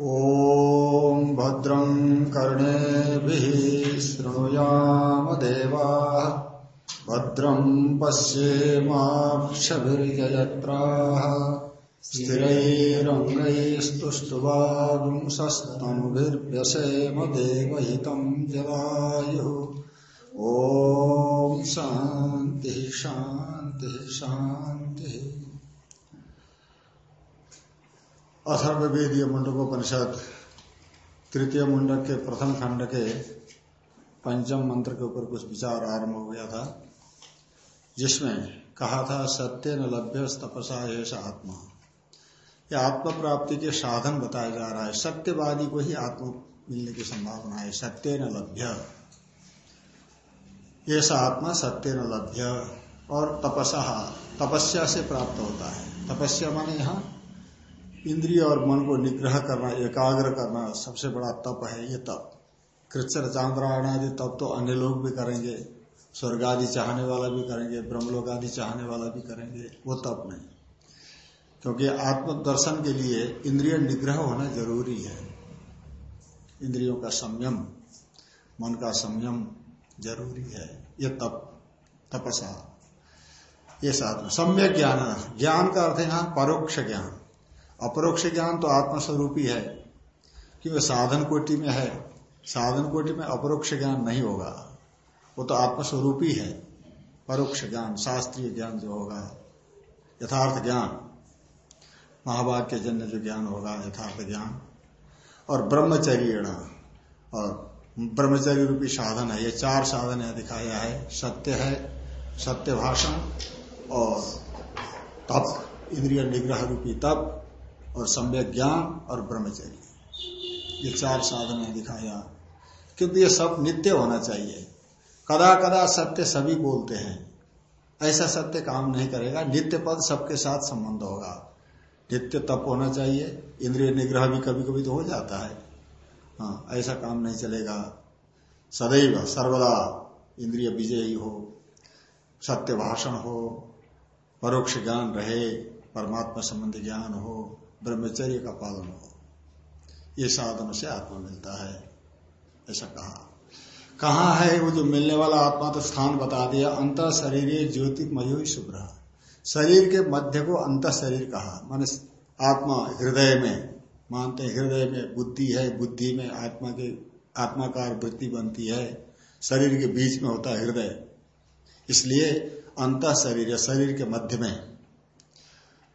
ॐ भद्रं कर्णेभिः शृणुयाम देवाः। भद्रं पश्येमाक्षभिर्यजत्राः स्थिरैरङ्गैस्तुष्टुवागुंसस्तनुभिर्व्यसेम देवहितं जलायुः। ॐ शान्तिः शान्तिः शान्तिः। अथर्वेदीय मुंडकोपनिषद, तृतीय मुंडक के प्रथम खंड के पंचम मंत्र के ऊपर कुछ विचार आरंभ हो गया था, जिसमें कहा था, सत्य न लभ्य तपसा ऐसा आत्मा। यह आत्म प्राप्ति के साधन बताया जा रहा है। सत्यवादी को ही आत्म मिलने की संभावना है। सत्य न लभ्य। ऐसा आत्मा सत्य न लभ्य और तपसा, तपस्या से प्राप्त होता है। तपस्या माने यहाँ इंद्रिय और मन को निग्रह करना, एकाग्र करना सबसे बड़ा तप है ये तप। कृष्ण चांद्रायण आदि तप तो अन्य लोग भी करेंगे स्वर्ग आदि चाहने वाला भी करेंगे ब्रह्मलोक आदि चाहने वाला भी करेंगे, वो तप नहीं। क्योंकि आत्म दर्शन के लिए इंद्रिय निग्रह होना ज़रूरी है। इंद्रियों का संयम, मन का संयम ज़रूरी है। ये तप, तपसा, ये साधन। सम्यक ज्ञान ज्ञान का अर्थ है यहाँ परोक्ष ज्ञान। अपरोक्ष ज्ञान तो आत्मस्वरूप ही है क्योंकि साधन कोटि में है। साधन कोटि में अपरोक्ष ज्ञान नहीं होगा। वो तो आत्मस्वरूप ही, परोक्ष ज्ञान, शास्त्रीय ज्ञान जो होगा, यथार्थ ज्ञान। महाभाग्य जन्य जो ज्ञान होगा, यथार्थ ज्ञान। और ब्रह्मचर्य और ब्रह्मचर्य रूपी साधन है। ये चार साधन है दिखाया है। सत्य है, सत्य भाषण, और तप, इंद्रिय निग्रह रूपी तप और सम्यक ज्ञान और ब्रह्मचर्य। ये चार साधन है दिखाया किंतु ये सब नित्य होना चाहिए। कदा कदा सत्य सभी बोलते हैं। ऐसा सत्य काम नहीं करेगा। नित्य पद सबके साथ संबंध होगा। नित्य तप होना चाहिए। इंद्रिय निग्रह भी कभी कभी तो हो जाता है। हाँ ऐसा काम नहीं चलेगा। सदैव, सर्वदा इंद्रिय विजयी हो। सत्य भाषण हो। परोक्ष ज्ञान रहे। परमात्मा संबंधी ज्ञान हो। ब्रह्मचर्य का पालन हो। ये साधन से आत्मा मिलता है, ऐसा कहा। कहा है वो जो मिलने वाला आत्मा तो स्थान बता दिया अंत शरीर ज्योतिमय शुभ्र। शरीर के मध्य को अंत शरीर कहा। मान आत्मा हृदय में, मानते हृदय में बुद्धि है, बुद्धि में आत्मा के, आत्माकार वृत्ति बनती है। शरीर के बीच में होता है हृदय। इसलिए अंत शरीर शरीर के मध्य में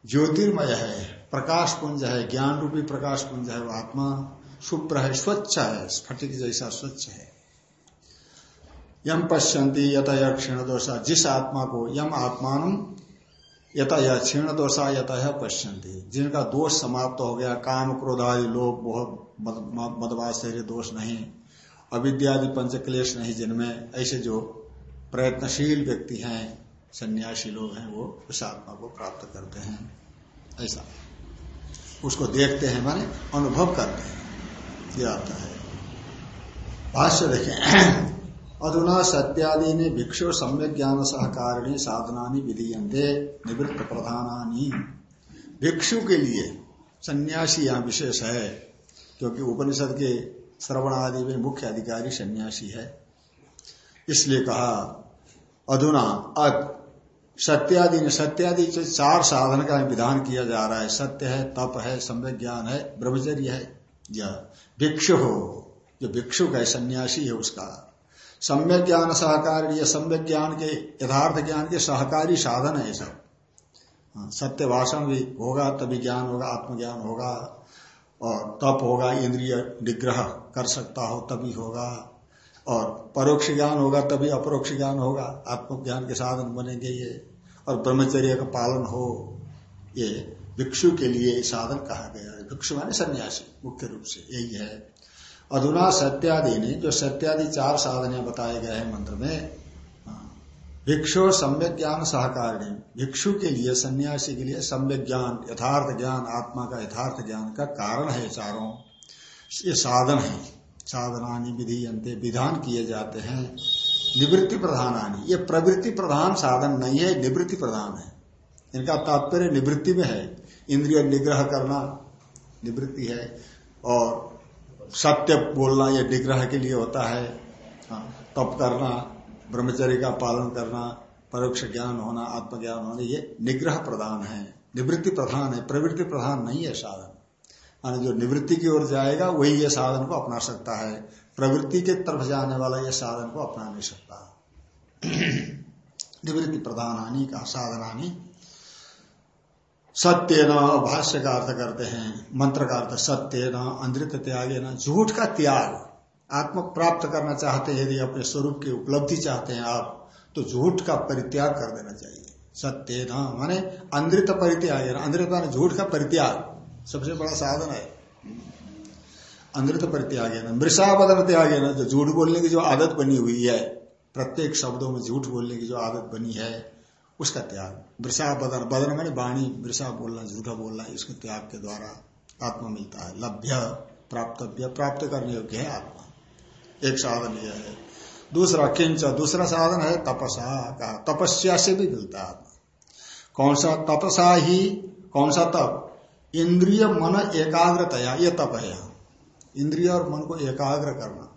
ज्योतिर्मय है। प्रकाश पुंज है? ज्ञान रूपी प्रकाश पुंज है? वो आत्मा शुभ्र है, स्वच्छ है, स्फटिक जैसा स्वच्छ है। यम पश्यंती यत क्षीण दोषा जिस आत्मा को यम आत्मान यत क्षीण दोषा यत पश्यंती जिनका दोष समाप्त हो गया, काम क्रोध आदि लोग बहुत मदवाश्चर्य दोष नहीं, अविद्यादि, पंच क्लेश नहीं जिनमें, ऐसे जो प्रयत्नशील व्यक्ति हैं, सन्यासी लोग हैं, वो उस आत्मा को प्राप्त करते हैं। ऐसा। उसको देखते हैं, माने अनुभव करते हैं। ये आता है। भाष्य देखें, अधुना सत्यादि ने भिक्षु सम्यक ज्ञान सहकारिणी साधना विधीयते निवृत्त प्रधानी भिक्षु के लिए सन्यासी यहाँ विशेष है, क्योंकि उपनिषद के श्रवण आदि में मुख्य अधिकारी सन्यासी है। इसलिए कहा, अधुना अब सत्यादि ने सत्यादि जो चार साधन का विधान किया जा रहा है। सत्य है तप है सम्यक ज्ञान है ब्रह्मचर्य है या भिक्षु हो। जो भिक्षुक है सन्यासी है उसका। सम्यक ज्ञान सहकारी सम्यक ज्ञान के यथार्थ ज्ञान के सहकारी साधन है सब। हाँ, सत्य भाषण भी होगा तभी ज्ञान होगा आत्मज्ञान होगा और तप होगा इंद्रिय निग्रह कर सकता हो तभी होगा। और परोक्ष ज्ञान होगा तभी अपरोक्ष ज्ञान होगा। आत्मज्ञान के साधन बनेंगे ये। और ब्रह्मचर्य का पालन हो, ये भिक्षु के लिए साधन कहा गया है। भिक्षु माने सन्यासी, मुख्य रूप से यही है। अधुना सत्यादि ने जो सत्यादि चार साधने बताए गए हैं मंत्र में, भिक्षु सम्यक ज्ञान सहकारिणी। भिक्षु के लिए, सन्यासी के लिए सम्यक ज्ञान, यथार्थ ज्ञान, आत्मा का यथार्थ ज्ञान का कारण है चारों। ये साधन है। साधनानी विधि अंत विधान किए जाते हैं। निवृत्ति प्रधानानी ये प्रवृत्ति प्रधान साधन नहीं है निवृत्ति प्रधान है। इनका तात्पर्य निवृत्ति में है। इंद्रिय निग्रह करना निवृत्ति है और सत्य बोलना यह निग्रह के लिए होता है। हाँ, तप करना ब्रह्मचर्य का पालन करना परोक्ष ज्ञान होना आत्मज्ञान होना ये निग्रह प्रधान है। निवृत्ति प्रधान है प्रवृत्ति प्रधान नहीं है साधन। माने जो निवृत्ति की ओर जाएगा, वही ये साधन को अपना सकता है। प्रवृत्ति के तरफ़ जाने वाला ये साधन को अपना नहीं सकता। निवृत्ति प्रधानानी का साधनानी। सत्य न भाष्य का अर्थ करते हैं, मंत्र का अर्थ सत्य न अंधित त्याग न झूठ का त्याग। आत्म प्राप्त करना चाहते हैं, यदि अपने स्वरूप की उपलब्धि चाहते हैं आप तो झूठ का परित्याग कर देना चाहिए। सत्य न माने अंधित परित्याग, अंधित माने झूठ का परित्याग। सबसे बड़ा साधन है। अंधित परित्याग है मृषावदन त्याग ना जो झूठ बोलने की जो आदत बनी हुई है, प्रत्येक शब्दों में झूठ बोलने की जो आदत बनी है, उसका त्याग। वृषा बदन बदन मैंने वाणी वृषा बोलना, झूठा बोलना, इसके त्याग के द्वारा आत्मा मिलता है। लभ्य, प्राप्तव्य, प्राप्त करने योग्य है आत्मा। एक साधन यह है। दूसरा, किंच, दूसरा साधन है तपसा का। तपस्या से भी मिलता है आत्मा। कौन सा तपसा ही, कौन सा तप? इंद्रिय मन एकाग्रतया, ये तप है यहाँ। इंद्रिय और मन को एकाग्र करना,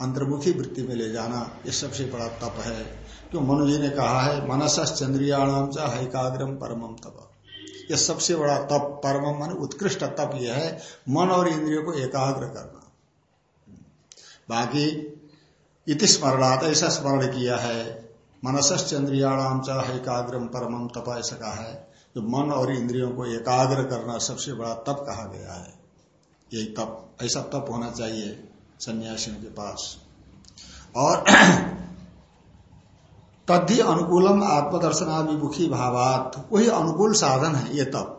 अंतर्मुखी वृत्ति में ले जाना, ये सबसे बड़ा तप है। क्यों मनु जी ने कहा है मनस चंद्रियाणाम च एकाग्रम परमम तप। यह सबसे बड़ा तप, परम मन, उत्कृष्ट तप यह है, मन और इंद्रियों को एकाग्र करना। बाकी, इति स्मरणात, ऐसा स्मरण किया है मनस चंद्रियाणाम च एकाग्रम परमम तप, ऐसा कहा है। जो मन और इंद्रियों को एकाग्र करना सबसे बड़ा तप कहा गया है। यही तप ऐसा तप होना चाहिए सन्यासियों के पास। और तद्धि अनुकूलम आत्मदर्शनाभिमुखी भावात वही अनुकूल साधन है ये तप।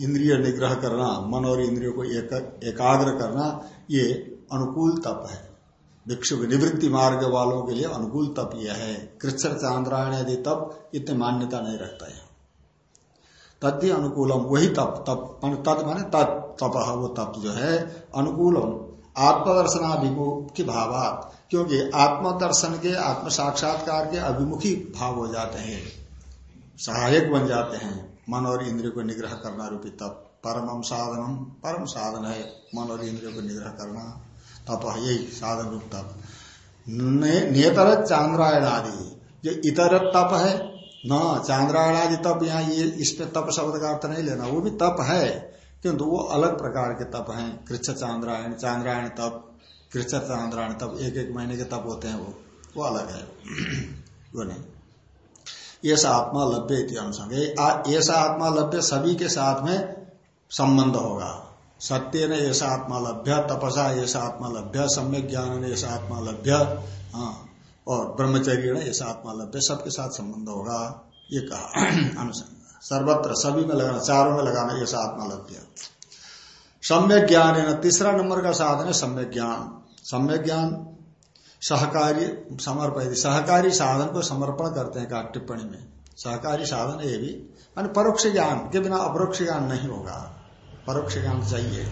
इंद्रिय निग्रह करना मन और इंद्रियों को एक, एकाग्र करना ये अनुकूल तप है। भिक्षु निवृत्ति मार्ग वालों के लिए अनुकूल तप यह है। कृष्ण चांद्रायण यदि तप इतनी मान्यता नहीं रखता है। तद्धि अनुकूलम, वही तप तप तत् माने तत् तप, वो तप जो है, अनुकूलम आत्मदर्शनाभिमुख की भावात, क्योंकि आत्मदर्शन के आत्म साक्षात्कार के अभिमुखी भाव हो जाते हैं, सहायक बन जाते हैं, मन और इंद्रिय को निग्रह करना रूपी तप, परम साधनम, परम साधन है, मन और इंद्रिय को निग्रह करना, तप यही, साधन रूप तप। नेतर चांद्रायण आदि जो इतर तप है न चांद्रायण आदि तप यहाँ ये इसमें तप शब्द का अर्थ नहीं लेना, वो भी तप है, किंतु वो अलग प्रकार के तप हैं, कृष्ण चांद्रायण चांद्रायण तप, कृष्ण चांद्रायण तप एक एक महीने के तप होते हैं वो वो अलग है। वो नहीं। ऐसा आत्मा लभ्य अनुसंग। ऐसा आत्मा लभ्य सभी के साथ में संबंध होगा। सत्य ने ऐसा आत्मा लभ्य, तपसा ऐसा आत्मा लभ्य, सम्यक ज्ञान ने ऐसा आत्मा लभ्य और ब्रह्मचर्य ऐसा आत्मा लभ्य सबके साथ संबंध होगा, ये कहा। अनुसंग सर्वत्र सभी में लगाना चारों में लगाना ये आत्मा लभ्य सम्यक ज्ञान है ना, तीसरा नंबर का साधन है सम्यक ज्ञान। सम्यक ज्ञान, सहकारी समर्पित सहकारी साधन को समर्पण करते हैं का टिप्पणी में, सहकारी साधन ये भी। मान परोक्ष ज्ञान, के बिना अपरोक्ष ज्ञान नहीं होगा। परोक्ष ज्ञान चाहिए।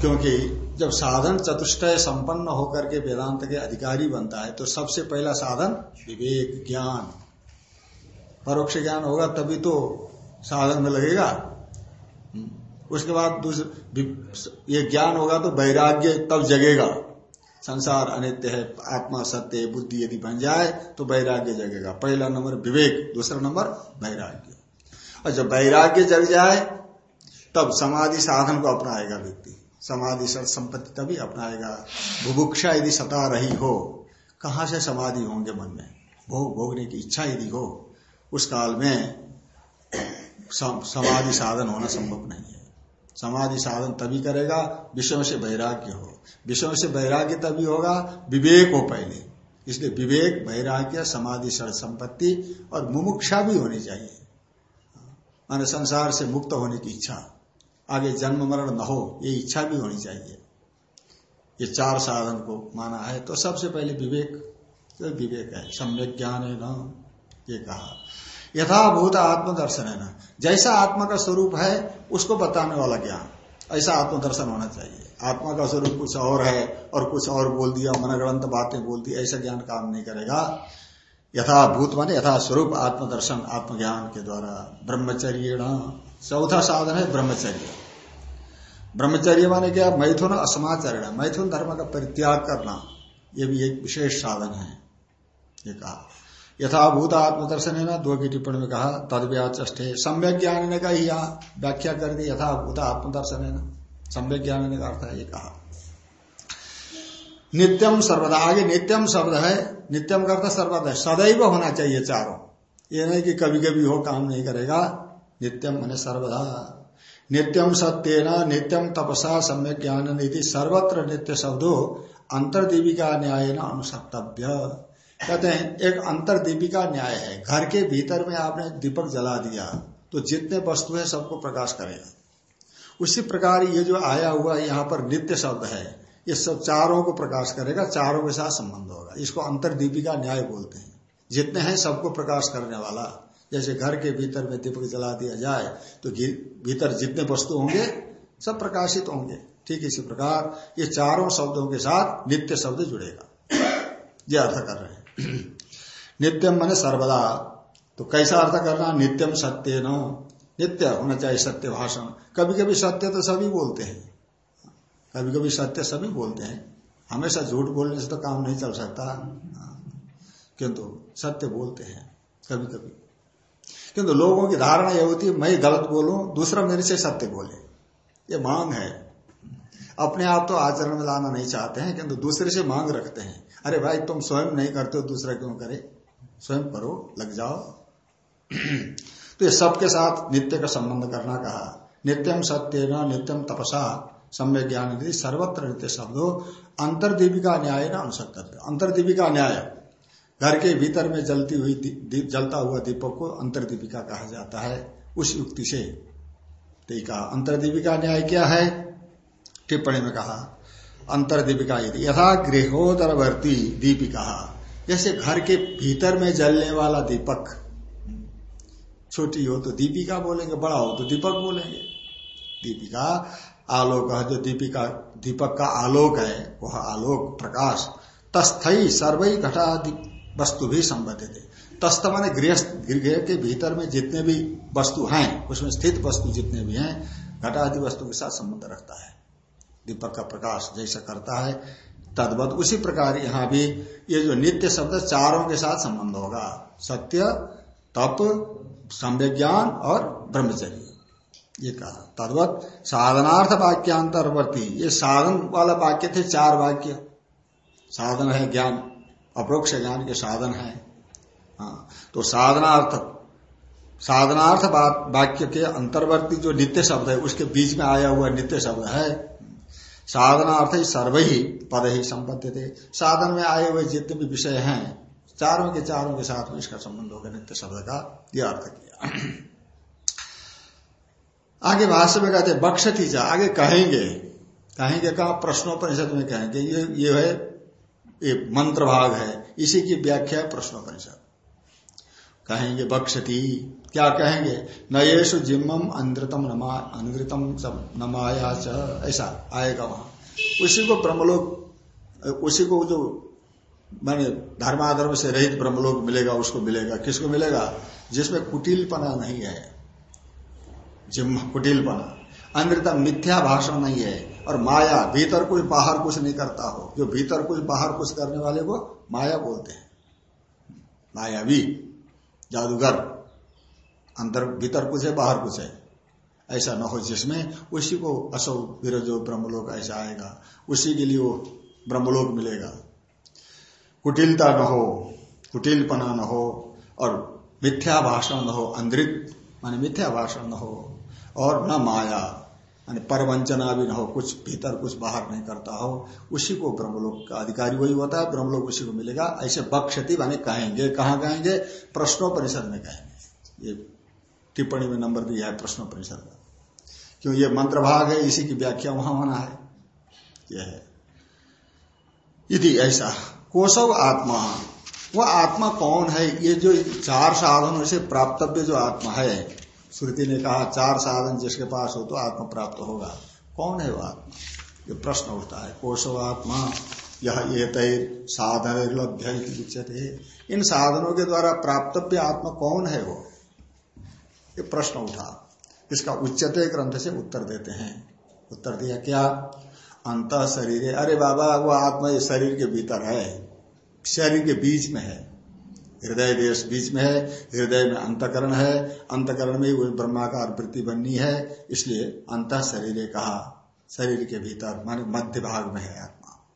क्योंकि जब साधन चतुष्टय संपन्न होकर के वेदांत के अधिकारी बनता है तो सबसे पहला साधन विवेक ज्ञान। परोक्ष ज्ञान होगा, तभी तो साधन में लगेगा। उसके बाद दूसरे ये ज्ञान होगा तो वैराग्य तब जगेगा। संसार अनित्य है, आत्मा सत्य बुद्धि यदि बन जाए तो वैराग्य जगेगा। पहला नंबर विवेक, दूसरा नंबर वैराग्य। और जब वैराग्य जग जाए, तब समाधि साधन को अपनाएगा व्यक्ति। समाधि संपत्ति तभी अपनाएगा। बुभुक्षा यदि सता रही हो, कहा से समाधि होंगे मन में? भोग भोगने की इच्छा यदि हो, उस काल में समाधि साधन होना संभव नहीं है। समाधि साधन तभी करेगा विषयों से वैराग्य हो। विषयों से वैराग्य तभी होगा विवेक हो पहले। इसलिए विवेक, वैराग्य, समाधि संपत्ति और मुमुक्षा भी होनी चाहिए। मान संसार से मुक्त होने की इच्छा। आगे जन्म मरण न हो, ये इच्छा भी होनी चाहिए। ये चार साधन को माना है। तो सबसे पहले विवेक तो विवेक है। सम्यक ज्ञान है न? ये कहा। यथाभूत आत्मदर्शन है ना? जैसा आत्मा का स्वरूप है, उसको बताने वाला ज्ञान। ऐसा आत्मदर्शन होना चाहिए। आत्मा का स्वरूप कुछ और है, और कुछ और बोल दिया, मनग्रंथ बातें बोल दी, ऐसा ज्ञान काम नहीं करेगा। यथाभूत माने, यथा स्वरूप आत्मदर्शन, आत्मज्ञान के द्वारा ब्रह्मचर्य चौथा साधन है ब्रह्मचर्य। ब्रह्मचर्य माने क्या? मैथुन असमाचरण मैथुन धर्म का परित्याग करना, ये भी एक विशेष साधन है। ये कहा। यथाभूत आत्मदर्शन है ना, दो की टिप्पणी में कहा तद व्याचे सम्यक ज्ञान ने का ही यहाँ व्याख्या कर दी यथाभूत आत्मदर्शन है ना। सम्यक ज्ञान ने का अर्थ है ये कहा। नित्यम सर्वदा। आगे नित्यम शब्द है नित्यम करता सर्वदा सदैव होना चाहिए चारों। ये नहीं कि कभी कभी हो, काम नहीं करेगा। नित्यम मैंने सर्वदा। नित्यम सत्यन नित्यम तपसा, सम्यक ज्ञान नीति सर्वत्र नित्य शब्दों अंतर्दीपिका न्याय न अनुसक्तव्य कहते हैं, एक अंतर्दीपिका न्याय है। घर के भीतर में आपने दीपक जला दिया तो जितने वस्तु है सबको प्रकाश करेगा। उसी प्रकार ये जो आया हुआ यहाँ पर नित्य शब्द है। ये सब चारों को प्रकाश करेगा, चारों के साथ संबंध होगा। इसको अंतर्दीपिका न्याय बोलते हैं। जितने हैं सबको प्रकाश करने वाला। जैसे घर के भीतर में दीपक जला दिया जाए तो भीतर जितने वस्तु होंगे, सब प्रकाशित होंगे। ठीक इसी प्रकार ये चारों शब्दों के साथ नित्य शब्द जुड़ेगा। ये अर्थ कर रहे हैं। नित्यम मैंने सर्वदा। तो कैसा अर्थ करना? नित्यम सत्य नित्य होना चाहिए सत्य भाषण। कभी कभी सत्य तो सभी बोलते हैं। कभी कभी सत्य सभी बोलते हैं। हमेशा झूठ बोलने से तो काम नहीं चल सकता। किंतु सत्य बोलते हैं कभी कभी किंतु लोगों की धारणा यह होती है, मैं गलत बोलूँ, दूसरा मेरे से सत्य बोले। ये मांग है। अपने आप तो आचरण में लाना नहीं चाहते हैं, किंतु दूसरे से मांग रखते हैं। अरे भाई, तुम स्वयं नहीं करते हो, दूसरा क्यों करे? स्वयं करो, लग जाओ। तो ये सबके साथ नित्य का संबंध करना कहा। नित्यम सत्य नित्यम तपसा। सम्य ज्ञान सर्वत्र नित्य शब्दों, अंतर्दीपिका न्याय न अनुसक्त अंतर्दीपिका न्याय। घर के भीतर में जलती हुई जलता हुआ दीपक को अंतर्दीपिका कहा जाता है, उस युक्ति से। टीका अंतर्दीपिका न्याय क्या है? टिप्पणी में कहा, अंतरदीपिका यदि यथा गृहोदरवर्ती दीपिका, जैसे घर के भीतर में जलने वाला दीपक, छोटी हो तो दीपिका बोलेंगे, बड़ा हो तो दीपक बोलेंगे। दीपिका आलोक जो दीपिका, दीपक का आलोक है, वह आलोक प्रकाश, तस्थई सर्वई घटा वस्तु भी संबंधित है। तस्त माने गृह के भीतर में जितने भी वस्तु हैं, उसमें स्थित वस्तु जितने भी हैं, घटादि वस्तु के साथ संबंध रखता है। दीपक का प्रकाश जैसा करता है, तद्वत उसी प्रकार यहाँ भी ये जो नित्य शब्द चारों के साथ संबंध होगा, सत्य, तप सम्य ज्ञान और ब्रह्मचर्य। ये कहा। तद्वत साधनार्थ वाक्यांतरवर्ती ये साधन वाला वाक्य थे, चार वाक्य। साधन है ज्ञान, अप्रोक्ष ज्ञान के साधन है। हाँ तो साधनार्थ साधनार्थ वाक्य के अंतर्वर्ती जो नित्य शब्द है, उसके बीच में आया हुआ नित्य शब्द है। साधनार्थ ही सर्व ही पद ही संपत्ति थे। साधन में आए हुए जितने भी विषय हैं, चारों के चारों के साथ में इसका संबंध होगा नित्य शब्द का यह अर्थ किया। आगे भाष्य में कहते बक्षती जा आगे कहेंगे। कहेंगे कहा? प्रश्नोपनिषद में कहेंगे। ये ये है, ये मंत्र भाग है। इसी की व्याख्या है प्रश्नोपनिषद। कहेंगे बक्षती। क्या कहेंगे? नयेशु जिम्मम अंधृतम नमा अंधृतम नमाया च। ऐसा आएगा वहाँ। उसी को ब्रह्मलोक, उसी को जो माने धर्माधर्म से रहित ब्रह्मलोक मिलेगा, उसको मिलेगा। किसको मिलेगा? जिसमें कुटिलपना नहीं है। जिम्म कुटिलपना अमृतम मिथ्या भाषण नहीं है। और माया भीतर कोई बाहर कुछ नहीं करता हो। जो भीतर कुछ, बाहर कुछ करने वाले को माया बोलते हैं। मायावी जादूगर। अंदर भीतर कुछ है, बाहर कुछ है। ऐसा न हो जिसमें उसी को असो विरजो, ब्रह्मलोक ऐसा आएगा। उसी के लिए वो ब्रह्मलोक मिलेगा। कुटिलता न हो, कुटिलपना न हो, और मिथ्या भाषण न हो, अंधित, माने मिथ्या भाषण न हो। और न माया माने परवंचना भी न हो, कुछ भीतर, कुछ बाहर नहीं करता हो, उसी को ब्रह्मलोक का अधिकारी वही होता है, ब्रह्मलोक उसी को मिलेगा। ऐसे बक्षति माने कहेंगे। कहा कहेंगे? प्रश्नोपरिषद में कहेंगे। ये टिप्पणी में नंबर दिया है प्रश्नोपरिषद का। क्यों? ये मंत्र भाग है, इसी की व्याख्या वहाँ होना है। यह है। यदि ऐसा। कोशव आत्मा। वह आत्मा कौन है? ये जो चार साधनों से प्राप्तव्य जो आत्मा है श्रुति ने कहा, चार साधन जिसके पास हो तो आत्मा प्राप्त होगा। कौन है वो आत्मा? ये प्रश्न उठता है। कोशो आत्मा, यह ये तय साधन लभ्य इन साधनों के द्वारा प्राप्तव्य आत्मा कौन है वो? ये प्रश्न उठा। इसका उच्चते ग्रंथ से उत्तर देते हैं। उत्तर दिया क्या? अंत शरीर। अरे बाबा, वो आत्मा ये शरीर के भीतर है। शरीर के बीच में है। हृदय देश बीच में है, हृदय में अंतकरण है, अंतकरण में वो ब्रह्माकार वृत्ति बननी है, इसलिए अंत शरीर कहा, शरीर के भीतर माने मध्य भाग में है आत्मा।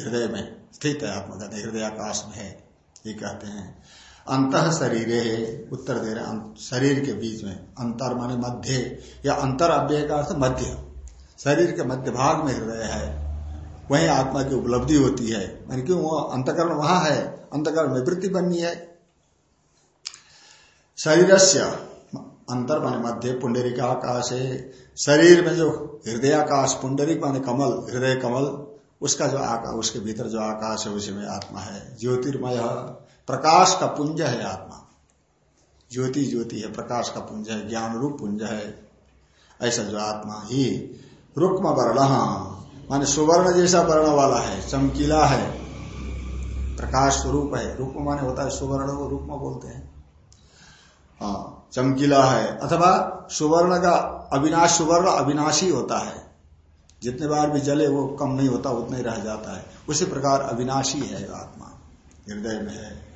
हृदय में स्थित है आत्मा, कहते हृदय आकाश में है, ये कहते हैं। अंत शरीर है, उत्तर दे रहे शरीर के बीच में, अंतर माने मध्य, या अंतर अव्यय का अर्थ मध्य। शरीर के मध्य भाग में हृदय है। वही आत्मा की उपलब्धि होती है। मान क्यों वो अंतकरण वहाँ है, अंतकरण में वृत्ति बननी है। शरीर से अंतर माने मध्य पुंडरिक आकाश। है शरीर में जो हृदय आकाश पुंडरिक माने कमल, हृदय कमल, उसका जो आकाश उसके भीतर जो आकाश है, उसी में आत्मा है। ज्योतिर्मय प्रकाश का पुंज है आत्मा। ज्योति ज्योति है, प्रकाश का पुंज है, ज्ञान रूप पुंज है। ऐसा जो आत्मा ही रुक्म वर्ण माने सुवर्ण जैसा वर्ण वाला है, चमकीला है, प्रकाश स्वरूप है, रूप माने होता है सुवर्ण को रूप में बोलते हैं। हाँ चमकीला है, अथवा सुवर्ण का अविनाश, सुवर्ण अविनाशी होता है। जितने बार भी जले, वो कम नहीं होता, उतना ही रह जाता है। उसी प्रकार अविनाशी है आत्मा, हृदय में है।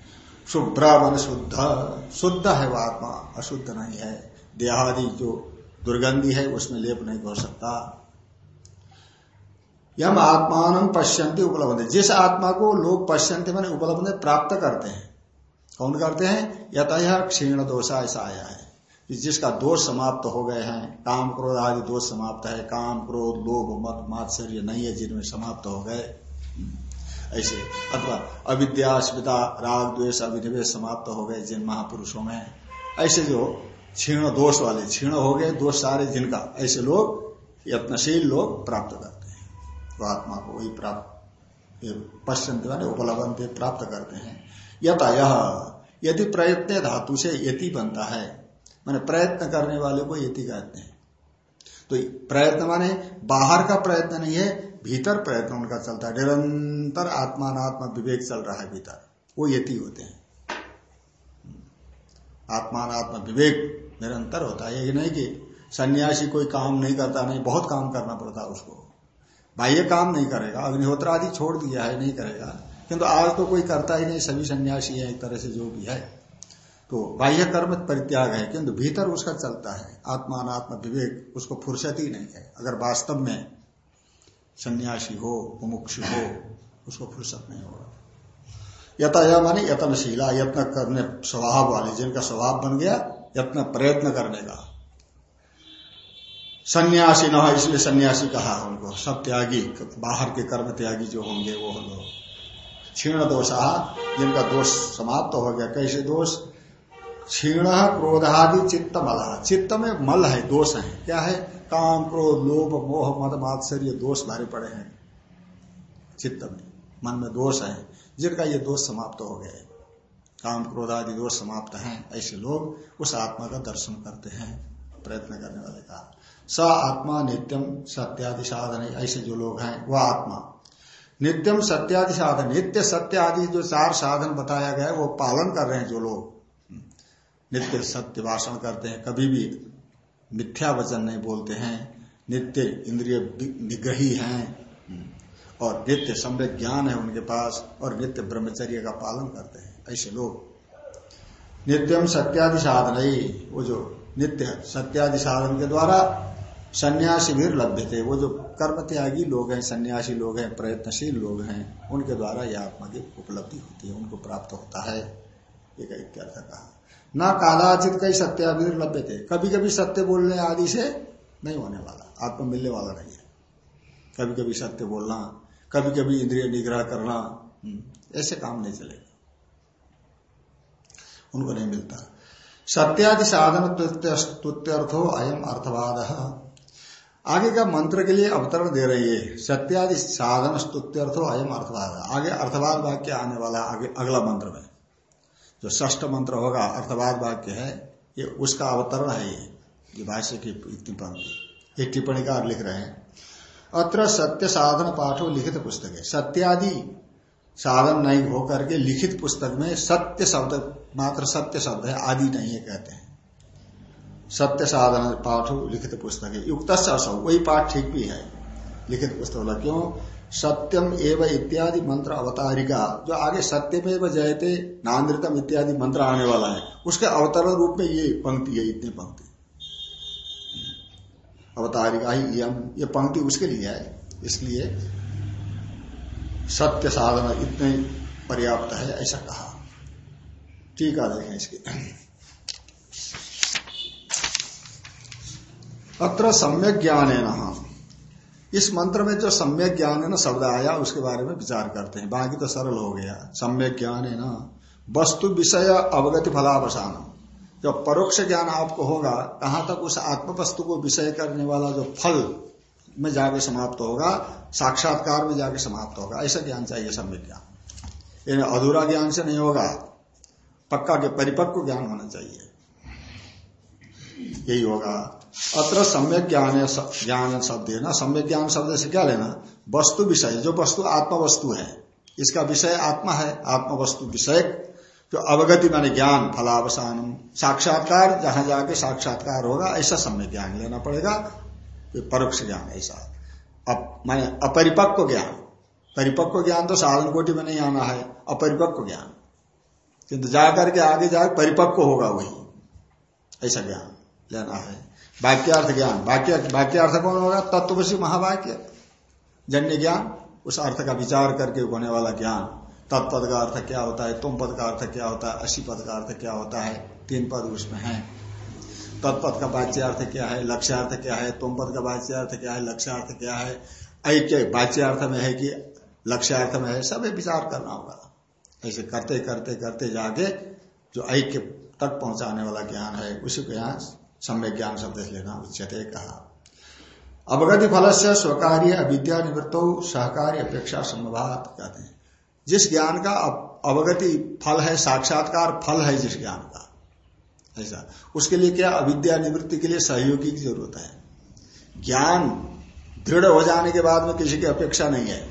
शुभ्र मन शुद्ध शुद्ध है वो आत्मा, अशुद्ध नहीं है। देहादि जो दुर्गंधि है, उसमें लेप नहीं हो सकता। यम आत्मान पश्यंती उपलब्ध। जिस आत्मा को लोग पश्यंती मैंने उपलब्ध प्राप्त करते हैं, कौन करते हैं? यतः क्षीण दोषा ऐसा आया है। जिसका दोष समाप्त हो गए हैं, काम क्रोध आदि दोष समाप्त है, काम क्रोध, लोभ मत मात्सर्य नहीं है, जिनमें समाप्त हो गए। ऐसे, अथवा अविद्या अस्मिता राग, द्वेष अभिनिवेश समाप्त हो गए जिन महापुरुषों में। ऐसे जो क्षीण दोष वाले, क्षीण हो गए, दोष सारे जिनका, ऐसे लोग यत्नशील लोग प्राप्त करते तो आत्मा को वही प्राप्त पश्चिम माने उपलब्ध प्राप्त करते हैं। यथा यह यदि प्रयत्न धातु से यति बनता है, माने प्रयत्न करने वाले को यति कहते हैं। तो प्रयत्न माने बाहर का प्रयत्न नहीं है, भीतर प्रयत्न उनका चलता है। निरंतर आत्मात्मा विवेक चल रहा है भीतर, वो यति होते हैं। आत्मात्मा विवेक निरंतर होता है, ये नहीं कि सन्यासी कोई काम नहीं करता, नहीं, बहुत काम करना पड़ता उसको। बाह्य काम नहीं करेगा। अग्निहोत्र आदि छोड़ दिया है, नहीं करेगा। किंतु आज तो कोई करता ही नहीं, सभी सन्यासी है, एक तरह से जो भी है। तो बाह्य कर्म परित्याग है, किंतु भीतर उसका चलता है। आत्मात्म विवेक, उसको फुर्सत ही नहीं है। अगर वास्तव में सन्यासी हो, मुमुक्ष हो, उसको फुर्सत नहीं होगा। यथा यह माने यत्नशीला, यत्न करने स्वभाव वाले, जिनका स्वभाव बन गया, यत्न प्रयत्न करने का। सन्यासी न इसलिए सन्यासी कहा उनको, सब त्यागी, बाहर के कर्म त्यागी जो होंगे वो लोग क्षीण दोषा, जिनका दोष समाप्त तो हो गया, कैसे दोष? क्षीण क्रोधादि चित्त मल चित्त में मल है, दोष है। क्या है? काम, क्रोध, लोभ, मोह, मद, मात्सर्य, दोष भारी पड़े हैं। चित्त में, मन में दोष है, जिनका ये दोष समाप्त तो हो। गए काम क्रोध आदि दोष समाप्त हैं, ऐसे लोग उस आत्मा का दर्शन करते हैं, प्रयत्न करने वाले का। स आत्मा नित्यम सत्यादि साधन ऐसे जो लोग हैं, वह आत्मा। नित्यम सत्यादि साधन, नित्य सत्य आदि जो चार साधन बताया गया है, वो पालन कर रहे हैं जो लोग। नित्य सत्य भाषण करते हैं, कभी भी मिथ्या वचन नहीं बोलते हैं, नित्य इंद्रिय निग्रही हैं। और नित्य सम्यक ज्ञान है उनके पास, और नित्य ब्रह्मचर्य का पालन करते हैं, ऐसे लोग। नित्यम सत्यादि साधन ही वो जो नित्य सत्यादि साधन के द्वारा सन्यासी भी लभ्य थे। वो जो कर्म त्यागी लोग हैं सन्यासी लोग हैं प्रयत्नशील लोग हैं उनके द्वारा यह आत्मा की उपलब्धि होती है उनको प्राप्त होता है। एक इत्यर्थ कहा न कालाचित कई सत्यावीर लभ्य थे। कभी कभी सत्य बोलने आदि से नहीं होने वाला आत्मा मिलने वाला नहीं है। कभी कभी सत्य बोलना कभी कभी इंद्रिय निग्रह करना हम्म, ऐसे काम नहीं चलेगा। उनको नहीं मिलता। सत्यादि साधन तुत्यर्थो अयम अर्थवाद। आगे का मंत्र के लिए अवतरण दे रही है। सत्यादि साधन स्तुत्यर्थो अयम अर्थवाद। आगे अर्थवाद वाक्य आने वाला आगे अगला मंत्र में। जो ष्ठ मंत्र होगा, अर्थवाद वाक्य है, ये उसका अवतरण है ये ये भाष्य की टिप्पणी। ये टिप्पणी कार लिख रहे हैं। अत्र सत्य साधन पाठो लिखित पुस्तक। है सत्यादि साधन नहीं होकर के लिखित पुस्तक में सत्य शब्द, मात्र सत्य शब्द है, आदि नहीं है कहते हैं। सत्य साधन पाठ लिखित पुस्तक। है युक्त असौ। वही पाठ ठीक भी है। लिखित पुस्तक वाला क्यों? सत्यम एवं इत्यादि मंत्र अवतारिका। जो आगे सत्यम एवं जयते नान्द्रितम इत्यादि मंत्र आने वाला है, उसके अवतरण रूप में ये पंक्ति है, इतनी पंक्ति। अवतारिका ही यम। ये पंक्ति उसके लिए है। इसलिए सत्य साधना इतने पर्याप्त है, ऐसा कहा। ठीक है, देखें इसकी। अत्र सम्यक ज्ञान है ना इस मंत्र में जो सम्यक ज्ञान है ना, शब्द आया, उसके बारे में विचार करते हैं। बाकी तो सरल हो गया। सम्यक ज्ञान है ना। वस्तु विषय अवगति फलावसान जो परोक्ष ज्ञान आपको होगा कहाँ तक उस आत्म वस्तु को विषय करने वाला जो फल में जाके समाप्त होगा, साक्षात्कार में जाके समाप्त होगा। ऐसा ज्ञान चाहिए सम्यक ज्ञान। यानी अधूरा ज्ञान से नहीं होगा। पक्का के परिपक्व ज्ञान होना चाहिए। यही होगा। अत्र सम्यक ज्ञान ज्ञान शब्द है ना सम्यक ज्ञान शब्द से क्या लेना? वस्तु विषय। जो वस्तु आत्मा वस्तु है, इसका विषय आत्मा है आत्मा वस्तु विषय। जो अवगति माने ज्ञान फलावसान साक्षात्कार, जहाँ जाके साक्षात्कार होगा, ऐसा सम्यक ज्ञान लेना पड़ेगा। परोक्ष ज्ञान ऐसा। अब माने अपरिपक्व ज्ञान। परिपक्व ज्ञान तो साधन कोटि में नहीं आना है। अपरिपक्व ज्ञान। किंतु जाकर के आगे जाकर परिपक्व होगा वही। ऐसा ज्ञान लेना है। वाक्यार्थ ज्ञान वाक्य वाक्यार्थ कौन होगा? तत्वशी महावाक्य। जन्य ज्ञान उस अर्थ का विचार करके होने वाला ज्ञान। तत्पद का अर्थ क्या होता है? तुम पद का अर्थ क्या होता है? अशी पद का अर्थ क्या होता है? तीन पद उसमें है। तत्पद का वाच्यार्थ क्या है? लक्ष्यार्थ क्या है? तुम पद का वाच्यार्थ क्या है? लक्ष्यार्थ क्या है? ऐक्य वाच्यार्थ में है कि लक्ष्यार्थ में है? सब विचार करना होगा। ऐसे करते करते करते जाके जो ऐक्य तक पहुँचाने वाला ज्ञान है, उसी को यहाँ सम्य ज्ञान शब्द लेना उच्चते कहा। अवगति फल से स्वकार्य अविद्या निवृत्त सहकार्य अपेक्षा संभवात कहते हैं। जिस ज्ञान का अवगति फल है, साक्षात्कार फल है जिस ज्ञान का, ऐसा। उसके लिए क्या अविद्या निवृत्ति के लिए सहयोगी की ज़रूरत है? ज्ञान दृढ़ हो जाने के बाद में किसी की अपेक्षा नहीं है।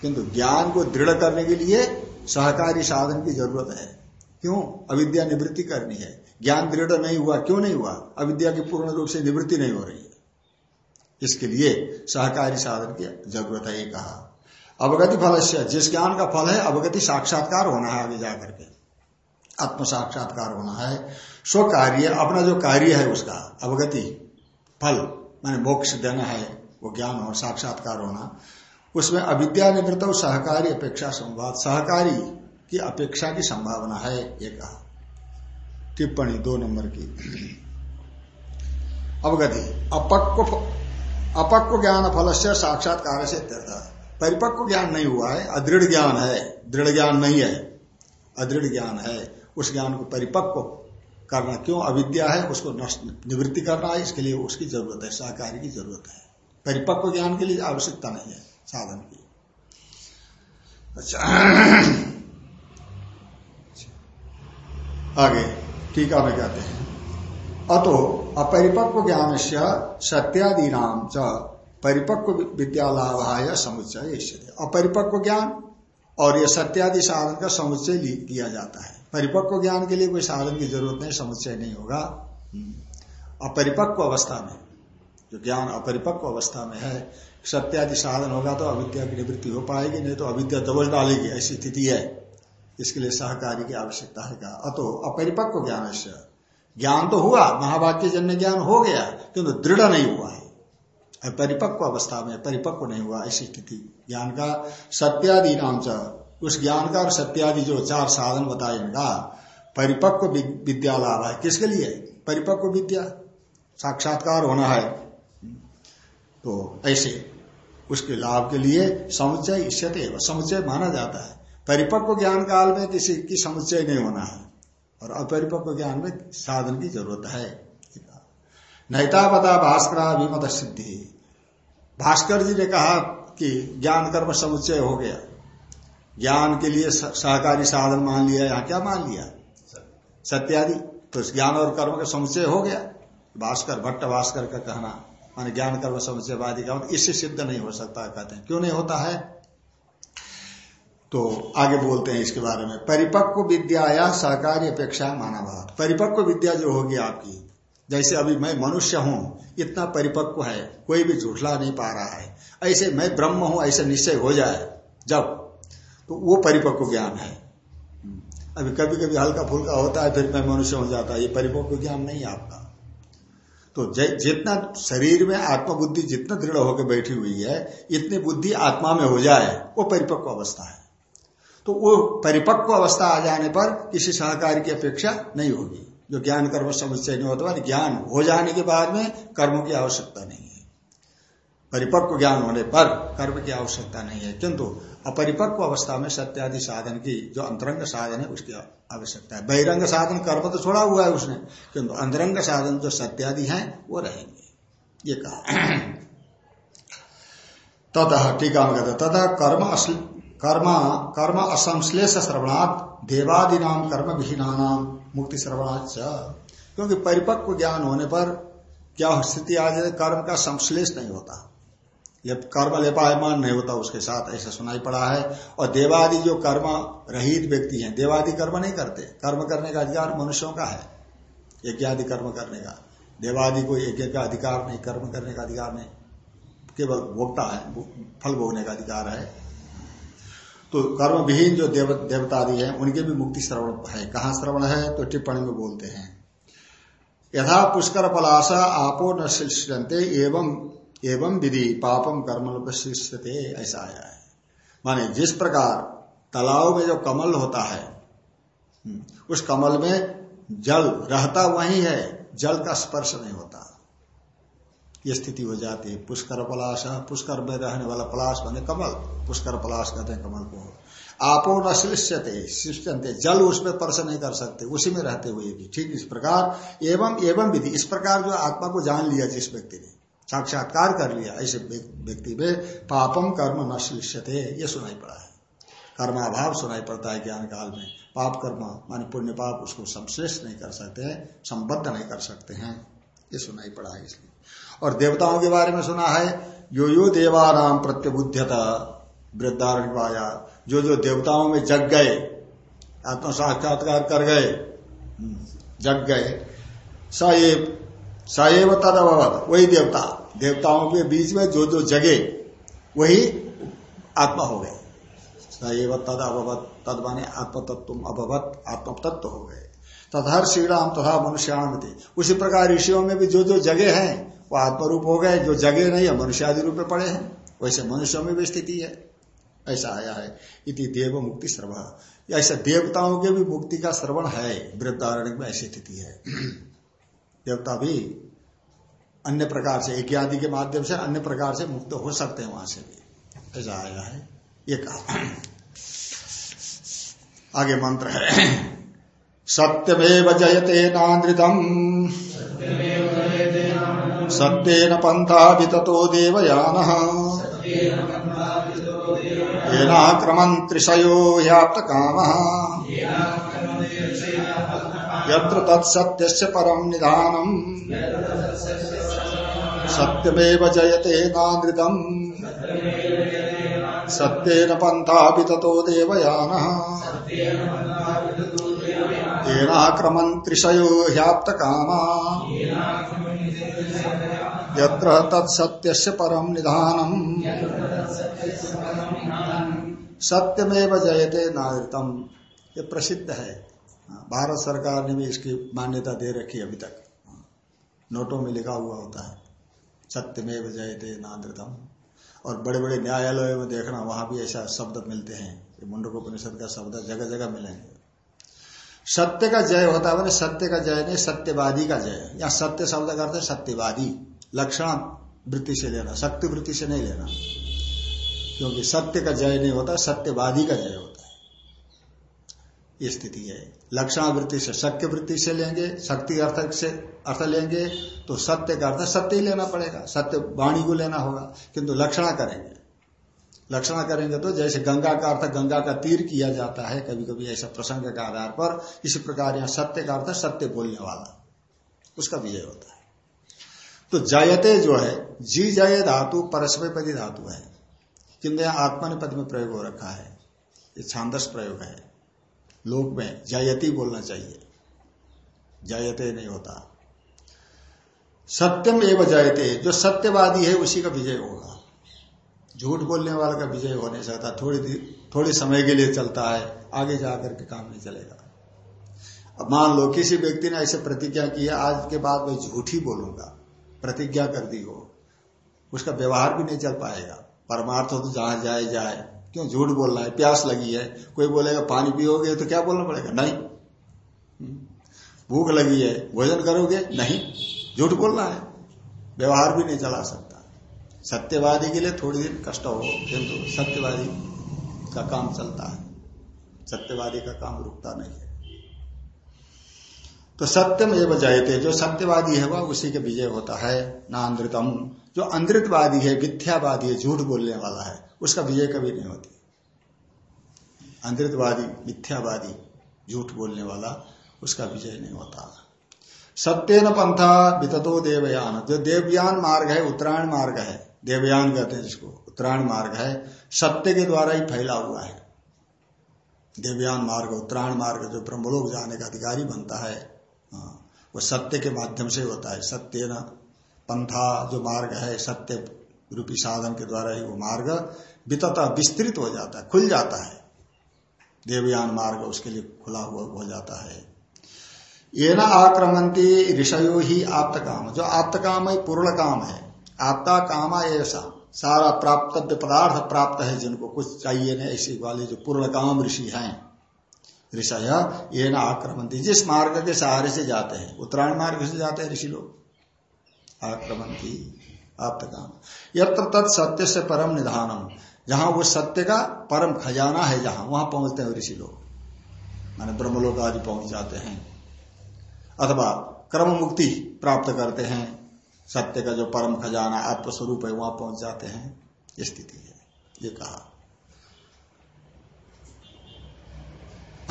किंतु ज्ञान को दृढ़ करने के लिए सहकारी साधन की ज़रूरत है। क्यों? अविद्या निवृत्ति करनी है। ज्ञान दृढ़ नहीं हुआ, क्यों नहीं हुआ? अविद्या की पूर्ण रूप से निवृत्ति नहीं हो रही है। इसके लिए सहकारी साधन की ज़रूरत है, ये कहा। अवगति फल से, जिस ज्ञान का फल है, अवगति साक्षात्कार होना है आगे जाकर के। आत्म साक्षात्कार होना है। स्व कार्य अपना जो कार्य है उसका, अवगति, फल, माने मोक्ष देना है, वो ज्ञान हो साक्षात्कार होना। उसमें अविद्या निवृत्त सहकारी अपेक्षा संवाद, सहकारी की अपेक्षा की संभावना है, ये कहा। टिप्पणी, दो नंबर की। अवगति। अपक्व अपक्व ज्ञान फल से साक्षात्कार से परिपक्व ज्ञान नहीं हुआ है, अदृढ़ ज्ञान है। दृढ़ ज्ञान नहीं है, अदृढ़ ज्ञान है। उस ज्ञान को परिपक्व करना क्यों? अविद्या है, उसको नष्ट, निवृत्ति करना है, इसके लिए उसकी ज़रूरत है, सहकारी की ज़रूरत है। परिपक्व ज्ञान के लिए आवश्यकता नहीं है, साधन की। अच्छा। आगे। टीका में कहते हैं। अतो अपरिपक्व ज्ञान से सत्यादि नाम च परिपक्व विद्यालाभाय समुच्चय अपरिपक्व ज्ञान और यह सत्यादि साधन का समुच्चय किया जाता है। परिपक्व ज्ञान के लिए कोई साधन की ज़रूरत नहीं, समुच्चय नहीं होगा। अपरिपक्व अवस्था में, जो ज्ञान अपरिपक्व अवस्था में है, सत्यादि साधन होगा तो अविद्या की निवृत्ति हो पाएगी, नहीं तो अविद्या दबल डालेगी, ऐसी स्थिति है। इसके लिए सहकारी की आवश्यकता है कहा। अतो अपरिपक्व ज्ञान ज्ञान तो हुआ, महावाक्य जन्य ज्ञान हो गया, किंतु दृढ़ नहीं हुआ है। परिपक्व अवस्था में परिपक्व नहीं हुआ ऐसी स्थिति। ज्ञान का सत्यादि नाम उस ज्ञान का और सत्यादि जो चार साधन बताए इनका परिपक्व विद्या लाभ है। किसके लिए? परिपक्व विद्या। साक्षात्कार होना है। तो ऐसे, उसके लाभ के लिए समुच्चय इष्यते समुच्चय माना जाता है। परिपक्व ज्ञान काल में किसी की समुच्चय नहीं होना है। और अपरिपक्व ज्ञान में साधन की ज़रूरत है। नैता पता भास्कर अभिमत सिद्धि। भास्कर जी ने कहा कि ज्ञान कर्म समुच्चय हो गया। ज्ञान के लिए सहकारी साधन मान लिया, यहाँ क्या मान लिया? सत्यादि। तो ज्ञान और कर्म का समुचय हो गया। भास्कर, भट्ट भास्कर का कहना, मान ज्ञान कर्म समुचयवादी का इससे सिद्ध नहीं हो सकता, कहते हैं। क्यों नहीं होता है? तो आगे बोलते हैं इसके बारे में। परिपक्व विद्या या सहकारी अपेक्षा माना बात परिपक्व विद्या जो होगी आपकी, जैसे अभी मैं मनुष्य हूँ, इतना परिपक्व है, कोई भी झूठला नहीं पा रहा है। ऐसे मैं ब्रह्म हूँ, ऐसे निश्चय हो जाए, जब तो वो परिपक्व ज्ञान है। अभी कभी कभी हल्का फुल्का होता है, फिर मैं मनुष्य हो जाता है। ये परिपक्व ज्ञान नहीं है आपका। तो जितना शरीर में आत्मबुद्धि जितना दृढ़ होकर बैठी हुई है, इतनी बुद्धि आत्मा में हो जाए, वो परिपक्व अवस्था है। तो वो परिपक्व अवस्था आ जाने पर किसी सहकारी की अपेक्षा नहीं होगी। जो ज्ञान कर्म समुच्चय नहीं होता ज्ञान हो जाने के बाद में कर्मों की आवश्यकता नहीं है। परिपक्व ज्ञान होने पर कर्म की आवश्यकता नहीं है। किंतु अपरिपक्व अवस्था में सत्यादि साधन की जो अंतरंग साधन है, उसकी आवश्यकता है। बहिरंग साधन कर्म तो छोड़ा हुआ है उसने, किंतु अंतरंग साधन जो सत्यादि हैं, वो रहेंगे। ये कहा। तथा टीका में कहते तथा कर्म कर्म कर्म असंश्लेष श्रवणात् देवादि नाम कर्म विहीना नाम मुक्ति श्रवणाच क्योंकि परिपक्व ज्ञान होने पर क्या स्थिति आ जाए, कर्म का संश्लेष नहीं होता। ये कर्म लेपायमान नहीं होता, उसके साथ ऐसा सुनाई पड़ा है। और देवादि जो कर्म रहित व्यक्ति हैं, देवादि कर्म नहीं करते। कर्म करने का अधिकार मनुष्यों का है यज्ञादि कर्म करने का। देवादि को यज्ञ का अधिकार नहीं, कर्म करने का अधिकार नहीं। केवल भोगता है, फल भोगने का अधिकार है। तो कर्म विहीन जो देव, देवतादि है उनके भी मुक्ति श्रवण है। कहा श्रवण है? तो टिप्पणी में बोलते हैं। यथा पुष्कर पलाशा आपो न शिष्यंते एवं एवं विधि पापम कर्म शिष्यते ऐसा आया है। माने जिस प्रकार तालाब में जो कमल होता है हम्म, उस कमल में जल रहता वही है जल का स्पर्श नहीं होता। ये स्थिति हो जाती है। पुष्कर पलाश पुष्कर में रहने वाला पलाश बने कमल। पुष्कर पलाश कहते हैं कमल को। आपो न शिष्यते शिष्यंते जल उसमें स्पर्श नहीं कर सकते, उसी में रहते हुए भी। ठीक, इस प्रकार, एवं एवं विधि। इस प्रकार जो आत्मा को जान लिया, जिस व्यक्ति ने, साक्षात्कार कर लिया, ऐसे व्यक्ति में पापम कर्म न शिष्यते ये सुनाई पड़ा है। कर्माभाव सुनाई पड़ता है ज्ञान काल में। पाप कर्म मान पुण्य पाप उसको संश्लेष नहीं कर सकते हैं संबद्ध नहीं कर सकते हैं, ये सुनाई पड़ा है इसलिए। और देवताओं के बारे में सुना है यो यो देवानाम प्रत्यबुद्धता वृद्धारणवाया जो जो देवताओं में जग गए आत्म साक्षात्कार कर गए हम्म, जग गए सएव सएव तद वही देवता। देवताओं के बीच में जो जो जगे वही आत्मा हो गए। सैव तद अभवत तद माने आत्म तत्व अभवत आत्म तत्व हो गए। तथा श्रीराम तथा मनुष्याण उसी प्रकार ऋषियों में भी जो जो जगह हैं वो आत्मरूप हो गए, जो जगह नहीं है मनुष्यादि रूप में पड़े हैं। वैसे मनुष्यों में भी स्थिति है। ऐसा आया है। इति देव मुक्ति सर्व ऐसा देवताओं के भी मुक्ति का श्रवण है। वृद्धारण्य में ऐसी स्थिति है। देवता भी अन्य प्रकार से, एक आदि के माध्यम से अन्य प्रकार से मुक्त हो सकते हैं वहाँ से भी। ऐसा आया है। ये कहा। आगे मंत्र है। सत्यमेव जयते नान्द्रितम। सत्येन पंथा विततो देवयान। येनाक्रमं त्रिशयो ह्याप्त काम यत्र परम निधानम सत्यमेव जयते नानृतम सत्येन पंथा ततो देवयान। येनाक्रमं त्रिशयो ह्याप्त कामा यत्र तत्सत्यस्य परम निधानम। सत्यमेव जयते नागरितम ये प्रसिद्ध है। भारत सरकार ने भी इसकी मान्यता दे रखी अभी तक। नोटों में लिखा हुआ होता है। सत्यमेव जयते नाद्रतम और बड़े बड़े न्यायालयों में देखना, वहाँ भी ऐसा शब्द मिलते हैं। ये मुंडकोपनिषद का शब्द जगह जगह मिलेंगे। सत्य का जय होता है सत्य का जय नहीं, सत्यवादी का जय। या सत्य शब्द करते सत्यवादी। लक्षण वृत्ति से लेना, शक्ति वृत्ति से नहीं लेना। क्योंकि सत्य का जय नहीं होता, सत्यवादी का जय होता है। ये स्थिति है। लक्षण वृत्ति से शक्य वृत्ति से लेंगे, शक्ति अर्थ से अर्थ लेंगे तो सत्य का अर्थ सत्य ही लेना पड़ेगा। सत्य वाणी को लेना होगा, किंतु लक्षणा करेंगे। लक्षणा करेंगे तो जैसे गंगा का अर्थ, गंगा का तीर किया जाता है कभी कभी ऐसा प्रसंग के आधार पर, इसी प्रकार यहाँ सत्य का अर्थ सत्य बोलने वाला, उसका विजय होता है। तो जयते जो है, जी जय धातु परस्मयपदी धातु है। यहाँ आत्मनिपद में प्रयोग हो रखा है। ये छांदस प्रयोग है। लोक में जयती बोलना चाहिए। जयते नहीं होता। सत्यम एवं जयते। जो सत्यवादी है, उसी का विजय होगा। झूठ बोलने वाले का विजय हो नहीं सकता। थोड़ी थोड़ी समय के लिए चलता है। आगे जाकर के काम नहीं चलेगा। अब मान लो, किसी व्यक्ति ने ऐसे प्रतिज्ञा की है, आज के बाद मैं झूठ ही बोलूँगा। प्रतिज्ञा कर दी हो, उसका व्यवहार भी नहीं चल पाएगा। परमार्थ हो तो जहाँ जाए जाए। क्यों झूठ बोलना है? प्यास लगी है। कोई बोलेगा, पानी पियोगे तो क्या बोलना पड़ेगा? नहीं। हम्म। भूख लगी है, भोजन करोगे? नहीं। झूठ बोलना है। व्यवहार भी नहीं चला सकता। सत्यवादी के लिए थोड़ी दिन कष्ट हो, किंतु सत्यवादी का काम चलता है। सत्यवादी का काम रुकता नहीं है। तो सत्यम एवं जयते जो सत्यवादी है वह उसी के विजय होता है ना अंधृतम। जो अंधृतवादी है मिथ्यावादी है झूठ बोलने वाला है उसका विजय कभी नहीं होती। अंधृतवादी मिथ्यावादी झूठ बोलने वाला उसका विजय नहीं होता। सत्य न पंथा विततो देवयान। जो देवयान मार्ग है उत्तरायण मार्ग है देवयान कहते हैं जिसको उत्तरायण मार्ग है सत्य के द्वारा ही फैला हुआ है। देवयान मार्ग उत्तरायण मार्ग जो ब्रह्मलोक जाने का अधिकारी बनता हाँ, वो सत्य के माध्यम से होता है। सत्य न, पंथा जो मार्ग है, सत्य रूपी साधन के द्वारा ही वो मार्ग वितता विस्तृत हो जाता है, खुल जाता है। देवयान मार्ग उसके लिए खुला हुआ हो जाता है। ये न आक्रमंती ऋषयो ही आप्त काम जो आप्त काम है, पूर्ण काम है। आपता कामा ऐसा। सारा प्राप्तव्य पदार्थ प्राप्त है जिनको कुछ चाहिए नहीं, ऐसी वाले जो पूर्ण काम ऋषि हैं। ऋषय ये न आक्रमंती जिस मार्ग के सहारे से जाते हैं, उत्तरायण मार्ग से जाते हैं ऋषि लोग। आक्रमंती आप्त काम। यत्र तत् सत्य से परम निधानम। जहाँ वो सत्य का परम खजाना है, जहाँ, वहाँ पहुँचते हैं ऋषि लोग। माने ब्रह्मलोक आदि पहुँच जाते हैं। अथवा क्रम मुक्ति प्राप्त करते हैं। सत्य का जो परम खजाना, आत्मस्वरूप है, वहाँ पहुँच जाते हैं। स्थिति है। ये कहा।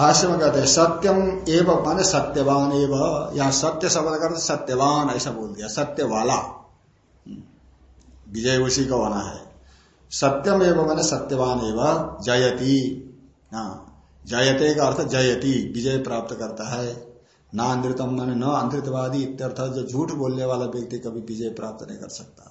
भाष्य में कहते हैं सत्यम एवं माने सत्यवान एवं। यहाँ सत्य शब्द करते सत्यवान, ऐसा बोल दिया सत्य वाला विजय उसी का होना है। सत्यम एवं मैंने सत्यवान एवं, जयती। हाँ जयते का अर्थ जयती, विजय प्राप्त करता है। ना अंधृतम मैंने न अंधृतवादी, इत्यर्थ जो झूठ बोलने वाला व्यक्ति कभी विजय प्राप्त नहीं कर सकता।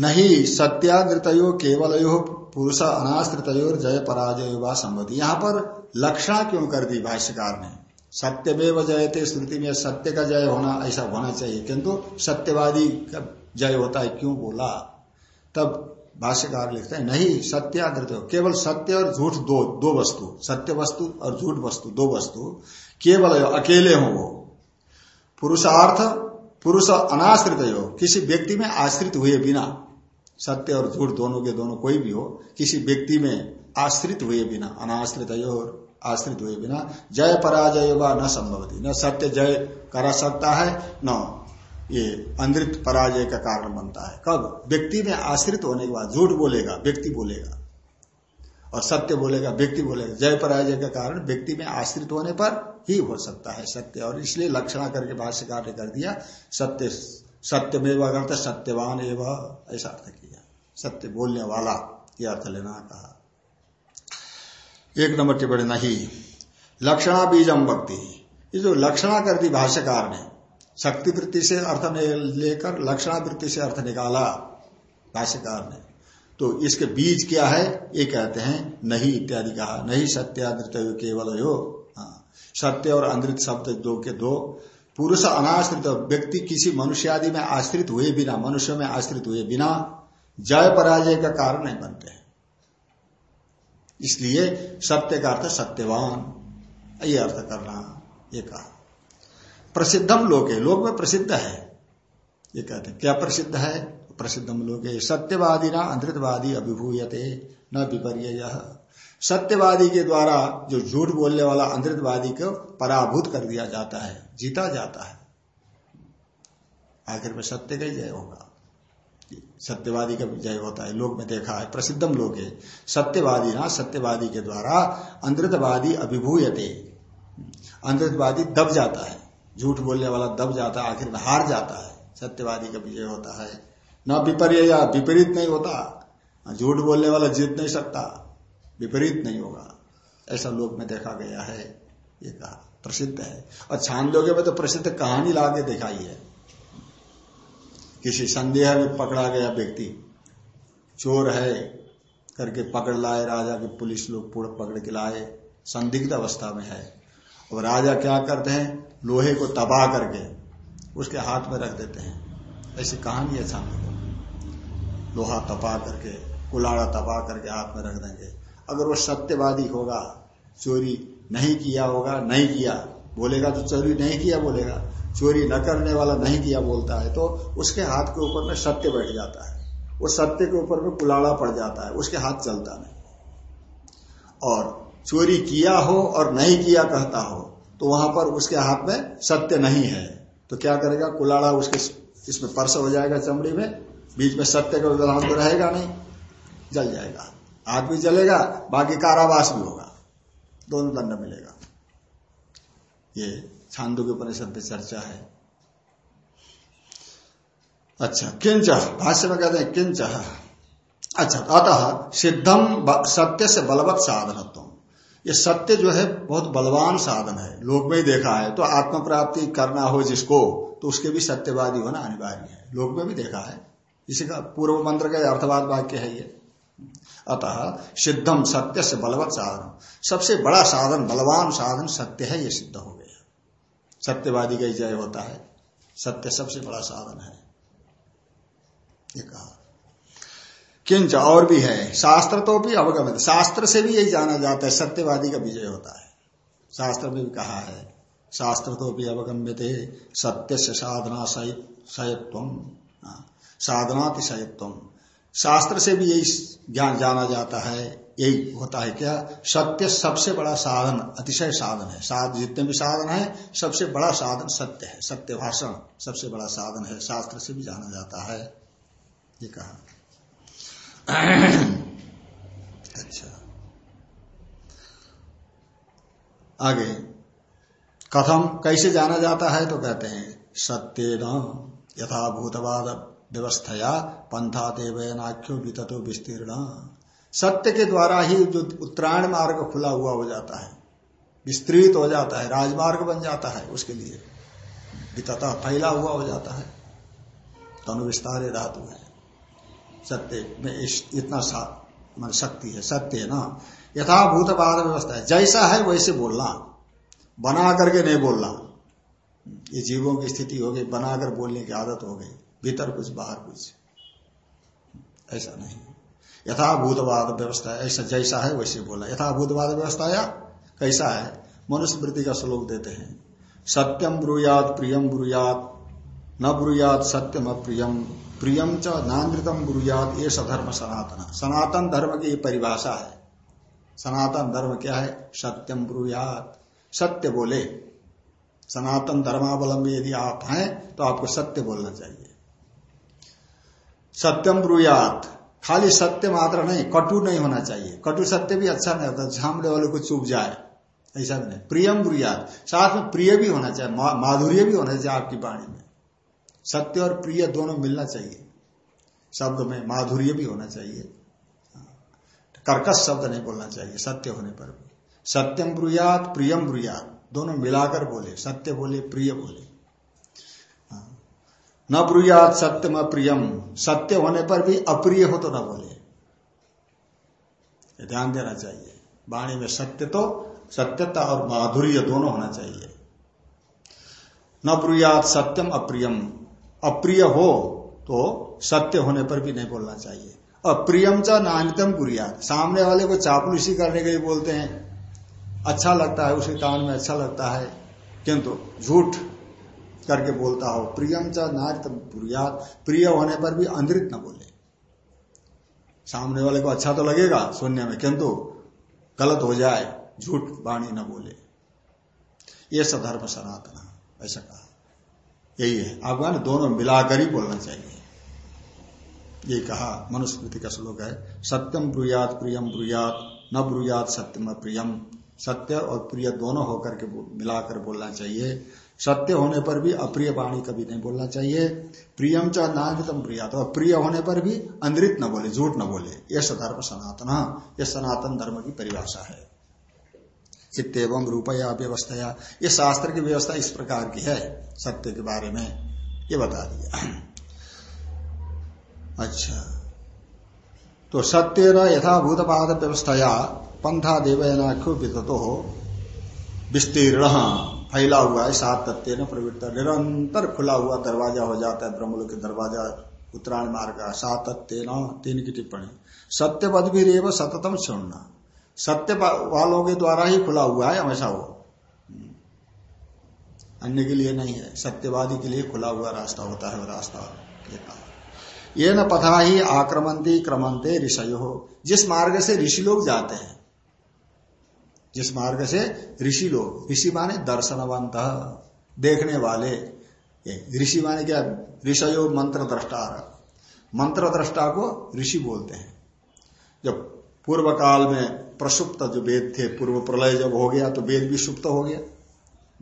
नहीं सत्यादृतयो केवल यो पुरुष अनाश्रितयोर जय पराजय व संभवती यहाँ पर लक्षण क्यों कर दी भाष्यकार ने? सत्य सत्यमेव जयते, श्रुति में सत्य का जय होना, ऐसा होना चाहिए। किंतु सत्यवादी का जय होता है, क्यों बोला? तब भाष्यकार लिखते हैं, नहीं सत्यादृत केवल सत्य और झूठ दो दो वस्तु, सत्य वस्तु और झूठ वस्तु, दो वस्तु केवल अकेले हो वो। पुरुषार्थ, पुरुष अनाश्रित हो किसी व्यक्ति में आश्रित हुए बिना सत्य और झूठ दोनों के दोनों कोई भी हो, किसी व्यक्ति में आश्रित हुए बिना, अनाश्रित और आश्रित हुए बिना, जय पराजय व न संभवती। न सत्य जय करा सकता है, न ये अंधित पराजय का कारण बनता है। कब? व्यक्ति में आश्रित होने के बाद, झूठ बोलेगा, व्यक्ति बोलेगा। और सत्य बोलेगा, व्यक्ति बोलेगा। जय पराजय का कारण व्यक्ति में आश्रित होने पर ही हो सकता है सत्य। और इसलिए लक्षणा करके भाष्यकार ने कर दिया, सत्य सत्य में अर्थ सत्यवान एवं, ऐसा अर्थ सत्य बोलने वाला ये अर्थ लेना कहा एक नंबर टिप्पणी, नहीं। लक्षणा बीजम भक्ति। ये जो लक्षणा कर दी भाष्यकार ने शक्ति वृत्ति से अर्थ लेकर लक्षणा वृत्ति से अर्थ निकाला भाष्यकार ने तो इसके बीज क्या है? ये कहते हैं, नहीं इत्यादि कहा। नहीं सत्यादृत केवल हो हाँ। सत्य और अंधित शब्द दो के दो। पुरुष अनाश्रित, व्यक्ति किसी मनुष्य आदि में आश्रित हुए बिना, मनुष्य में आश्रित हुए बिना जय पराजय का कारण नहीं बनते इसलिए सत्य का अर्थ सत्यवान। ये अर्थ करना, ये कहा। प्रसिद्धम लोग है लोक में प्रसिद्ध है। ये कहते हैं, क्या प्रसिद्ध है? प्रसिद्धम लोग सत्यवादी ना अंधृतवादी अभिभूयते, न विपर्य सत्यवादी के द्वारा जो झूठ बोलने वाला अंधृतवादी को पराभूत कर दिया जाता है, जीता जाता है। आखिर में सत्य का ही जय होगा। सत्यवादी का विजय होता है लोग में देखा है, प्रसिद्धम लोग है। सत्यवादी ना, सत्यवादी के द्वारा अंधृतवादी अभिभूयते। अंधृतवादी दब जाता है, झूठ बोलने वाला दब जाता है, आखिर हार जाता है। सत्यवादी का विजय होता है। न विपर्य विपरीत नहीं होता झूठ बोलने वाला जीत नहीं सकता, विपरीत नहीं होगा। ऐसा लोक में देखा गया है, ये कहा, प्रसिद्ध है। और छांदोग्य में तो प्रसिद्ध कहानी लाके दिखाई है। किसी संदेह में पकड़ा गया व्यक्ति चोर है करके पकड़ लाए, राजा के पुलिस लोग पूरा पकड़ के लाए, संदिग्ध अवस्था में है। और राजा क्या करते हैं? लोहे को तबाह करके उसके हाथ में रख देते हैं। ऐसी कहानी है सामने। को लोहा तपा करके कुलाड़ा तपा करके हाथ में रख देंगे। अगर वो सत्यवादी होगा, चोरी नहीं किया होगा, नहीं किया, बोलेगा तो चोरी नहीं किया, बोलेगा। चोरी न करने वाला नहीं किया बोलता है तो उसके हाथ के ऊपर में सत्य बैठ जाता है। वो सत्य के ऊपर में कुलाड़ा पड़ जाता है, उसके हाथ चलता नहीं। और चोरी किया हो और नहीं किया कहता हो तो वहाँ पर उसके हाथ में सत्य नहीं है। तो क्या करेगा? कुलाड़ा उसके इसमें पर्स हो जाएगा चमड़ी में, बीच में सत्य का विधान तो रहेगा नहीं, जल जाएगा। आग भी जलेगा, बाकी कारावास भी होगा, दोनों दंड मिलेगा। ये छांदो के उपनिषद में चर्चा है। अच्छा किंच, भाष्य में कहते हैं, किंच। अच्छा अतः सिद्धम सत्य से बलवत साधनत्व। ये सत्य जो है, बहुत बलवान साधन है। लोक में ही देखा है तो आत्म प्राप्ति करना हो जिसको तो उसके भी सत्यवादी होना अनिवार्य है। लोक में भी देखा है। इसी का पूर्व मंत्र का अर्थवाद वाक्य है ये। अतः सिद्धम सत्य से बलवत साधन सबसे बड़ा साधन, बलवान साधन सत्य है, ये सिद्ध हो गया। सत्यवादी का जय होता है। सत्य सबसे बड़ा साधन है। ये कहा। किंच और भी है। शास्त्र तो भी अवगमित। शास्त्र से भी यही जाना जाता है। सत्यवादी का विजय होता है। शास्त्र में भी कहा है। शास्त्र तो भी अवगम्य सत्य से साधना सहित्व साधनातिशयत्व शास्त्र से भी यही ज्ञान जाना जाता है। यही होता है क्या? सत्य सबसे बड़ा साधन, अतिशय साधन है। साध, जितने भी साधन है, सबसे बड़ा साधन सत्य है। सत्य भाषण सबसे बड़ा साधन है। शास्त्र से भी जाना जाता है। ये कहा। अच्छा। आगे। कथम, कैसे जाना जाता है? तो कहते हैं सत्य न यथाभूतवाद व्यवस्थया पंथा देवनाख्यो विततो विस्तीर्ण सत्य के द्वारा ही जो उत्तरायण मार्ग खुला हुआ हो जाता है, विस्तृत हो जाता है, राजमार्ग बन जाता है, उसके लिए वितता फैला हुआ हो जाता है। तनु विस्तार धातु है। सत्य में इतना मान शक्ति है, सत्य है ना? यथाभूतवाद व्यवस्था है। जैसा है वैसे बोलना। बना करके नहीं बोलना। ये जीवों की स्थिति हो गई, बनाकर बोलने की आदत हो गई। भीतर कुछ, बाहर कुछ। ऐसा नहीं। यथाभूतवाद व्यवस्था ऐसा जैसा है वैसे बोला। यथाभूतवाद व्यवस्था या कैसा है? मनुस्मृति का श्लोक देते हैं। सत्यम ब्रुयात, प्रियम ब्रुयात, न ब्रुयात सत्यम अप्रियम, प्रियम च नानृतम ब्रुयात, ये सधर्म सनातन। सनातन धर्म की परिभाषा है। सनातन धर्म क्या है? सत्यम ब्रुयात। सत्य बोले। सनातन धर्मावलंबी यदि आप हैं तो आपको सत्य बोलना चाहिए। सत्यम ब्रुयात। खाली सत्य मात्र नहीं कटु नहीं होना चाहिए। कटु सत्य भी अच्छा नहीं होता झामने वाले को चुप जाए। ऐसा भी नहीं। प्रियम ब्रुयात। साथ में प्रिय भी होना चाहिए मा, माधुर्य भी होना चाहिए आपकी वाणी में। सत्य और प्रिय दोनों मिलना चाहिए। शब्द में माधुर्य भी होना चाहिए। कर्कश शब्द नहीं बोलना चाहिए सत्य होने पर भी। सत्यम ब्रुयात प्रियम ब्रुयात दोनों मिलाकर बोले। सत्य बोले प्रिय बोले। न ब्रुयात सत्यम अप्रियम। सत्य होने पर भी अप्रिय हो तो न बोले। ध्यान देना चाहिए। वाणी में सत्य तो सत्यता और माधुर्य दोनों होना चाहिए। न ब्रुयात सत्यम अप्रियम। अप्रिय हो तो सत्य होने पर भी नहीं बोलना चाहिए। अप्रियम च नान्यतम बुरियात। सामने वाले को चापलूसी करने के लिए बोलते हैं। अच्छा लगता है उसके कान में अच्छा लगता है। किंतु झूठ करके बोलता हो, प्रियम च नारित बुरियात, प्रिय होने पर भी अंधित न बोले। सामने वाले को अच्छा तो लगेगा सुनने में, किंतु गलत हो जाए, झूठ वाणी न बोले। ये सधर्म सनातन ऐसा कहा। यही है। आपको ना दोनों मिलाकर ही बोलना चाहिए। ये कहा, मनुस्मृति का श्लोक है, सत्यम ब्रुयात, प्रियम ब्रुयात, न ब्रुयात सत्यम प्रियम। सत्य और प्रिय दोनों होकर के मिलाकर बोलना चाहिए। सत्य होने पर भी अप्रिय वाणी कभी नहीं बोलना चाहिए। प्रियम च नान्यतम प्रिया। तो अप्रिय होने पर भी अंधित न बोले, झूठ न बोले। यह सधर्म सनातन। यह सनातन धर्म की परिभाषा है। इतम रूपया व्यवस्था ये शास्त्र की व्यवस्था इस प्रकार की है, सत्य के बारे में। ये बता दिया। अच्छा। तो सत्य न पाद व्यवस्थाया, पंथा देवनाख्यो विस्तीर्ण। फैला हुआ है, सात तत्व न प्रवृत्त निरंतर खुला हुआ दरवाज़ा हो जाता है ब्रह्मलोक के दरवाज़ा, उत्तरायण मार्ग का। सात तत्व न, तीन की टिप्पणी। सत्यपद भी रेव सततम छोड़ना सत्य वालों के द्वारा ही खुला हुआ है, हमेशा वो। अन्य के लिए नहीं है। सत्यवादी के लिए खुला हुआ रास्ता होता है, वो रास्ता ये न पथा ही आक्रमंती क्रमंते ऋषय। हो जिस मार्ग से ऋषि लोग जाते हैं जिस मार्ग से ऋषि लोग, ऋषि माने दर्शनवंत, देखने वाले। ऋषि माने क्या? ऋषयो मंत्र दृष्टा मंत्र दृष्टा को ऋषि बोलते हैं। जब पूर्व काल में प्रसुप्त जो वेद थे, पूर्व प्रलय जब हो गया तो वेद भी सुप्त हो गया।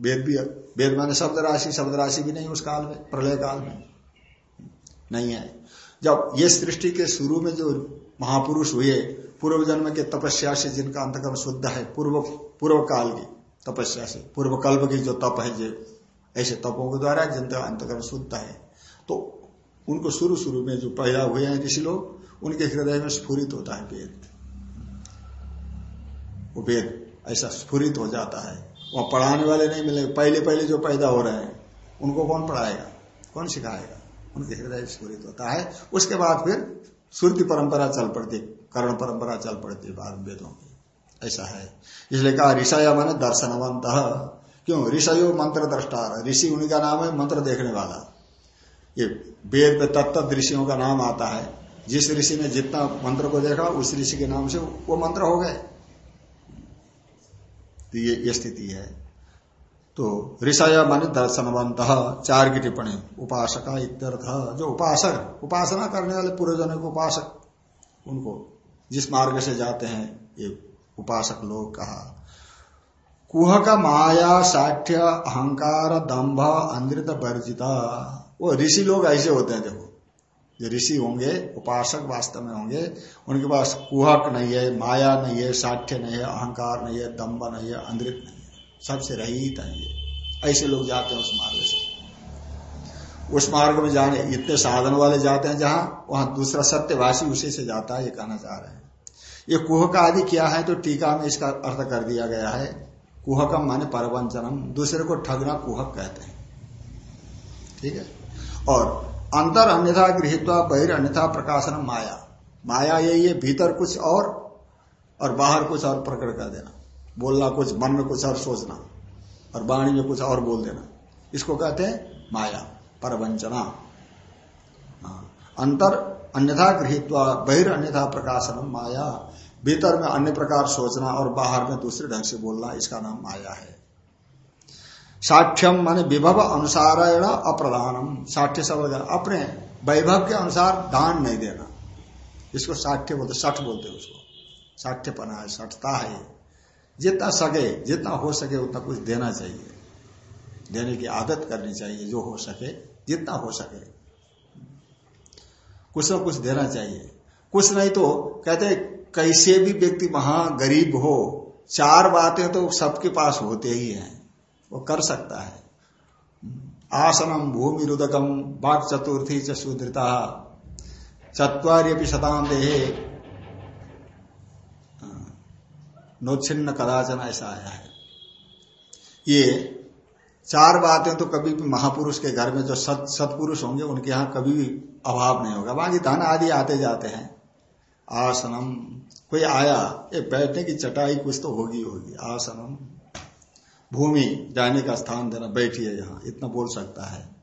वेद भी, वेद माने शब्द राशि शब्द राशि भी नहीं उस काल में, प्रलय काल में। नहीं है। जब ये सृष्टि के शुरू में जो महापुरुष हुए पूर्व जन्म के तपस्या से जिनका अंतकर्म शुद्ध है, पूर्व पूर्व काल की तपस्या से पूर्व कल्प की जो तप है जो ऐसे तपों के द्वारा जिनका अंतकर्म शुद्ध है। तो उनको शुरू शुरू में जो पैदा हुए हैं ऋषि लोग, उनके हृदय में स्फूरित होता है वेद। वो वेद ऐसा स्फूरित हो जाता है। वहाँ पढ़ाने वाले नहीं मिलेंगे पहले पहले जो पैदा हो रहे हैं, उनको कौन पढ़ाएगा? कौन सिखाएगा? उनके हृदय स्फूरित होता है। उसके बाद फिर सूर्य परंपरा चल पड़ती कर्ण परंपरा चल पड़ती बाद वेदों की ऐसा है। इसलिए कहा ऋषय माने दर्शनवंत। क्यों? ऋषयो मंत्र दृष्टा ऋषि उनका नाम है मंत्र देखने वाला। ये वेद में तत्त ऋषियों का नाम आता है। जिस ऋषि ने जितना मंत्र को देखा उस ऋषि के नाम से वो मंत्र हो गए। तो ये, ये स्थिति है। तो ऋषय मान दर्शनवंत। चार की टिप्पणी। उपासक इत्यर्थ। जो उपासक उपासना करने वाले पूर्वजनों को उपासक उनको जिस मार्ग से जाते हैं, ये उपासक लोग कहा, कुह का माया, साठ्य, अहंकार, दंभ अंधित वर्जिता। वो ऋषि लोग ऐसे होते हैं, देखो। जो ऋषि होंगे, उपासक वास्तव में होंगे, उनके पास कुहक नहीं है, माया नहीं है, साठ्य नहीं है, अहंकार नहीं है दम्ब नहीं है अंधित नहीं है। सबसे रहित है ये। ऐसे लोग जाते हैं उस मार्ग से। उस मार्ग में जाने, इतने साधन वाले जाते हैं जहाँ, वहाँ दूसरा सत्यवासी उसी से जाता है, ये कहना चाह रहे हैं। ये कुहक आदि क्या है तो टीका में इसका अर्थ कर दिया गया है। कुहकम माने परवंचनम दूसरे को ठगना कुहक कहते हैं। ठीक है? और अंतर अन्यथा गृहित बहिर अन्यथा प्रकाशन माया। माया यही है भीतर कुछ और और बाहर कुछ और प्रकट कर देना। बोलना कुछ, मन में कुछ और सोचना और वाणी में कुछ और बोल देना। इसको कहते हैं माया परवंचना हाँ। अंतर अन्यथा गृहित बहिर अन्यथा प्रकाशन माया। भीतर में अन्य प्रकार सोचना और बाहर में दूसरे ढंग से बोलना, इसका नाम माया है। साठ्यम माने विभव अनुसार अप्रदानम साठ्य शब्द अपने वैभव के अनुसार दान नहीं देना। इसको साठ्य बोलते, सठ बोलते उसको। साठ्यपना है, सठता है। जितना सके, जितना हो सके उतना कुछ देना चाहिए। देने की आदत करनी चाहिए, जो हो सके, जितना हो सके। कुछ ना कुछ देना चाहिए। कुछ नहीं तो कहते कैसे भी व्यक्ति महा गरीब हो, चार बातें तो सबके पास होते ही हैं। वो कर सकता है। आसनम भूमि रुदकम बाघ चतुर्थी च सुधृता। चतवार्यपि शताम देहे। नोच्छिन्न कदाचन ऐसा आया है। ये चार बातें तो कभी भी महापुरुष के घर में जो सत, सत्पुरुष होंगे, उनके यहाँ कभी भी अभाव नहीं होगा। बाकी धन आदि आते जाते हैं। आसनम, कोई आया, ये बैठने की चटाई कुछ तो होगी होगी। आसनम, भूमि जाने का स्थान देना बैठिए यहाँ, इतना बोल सकता है।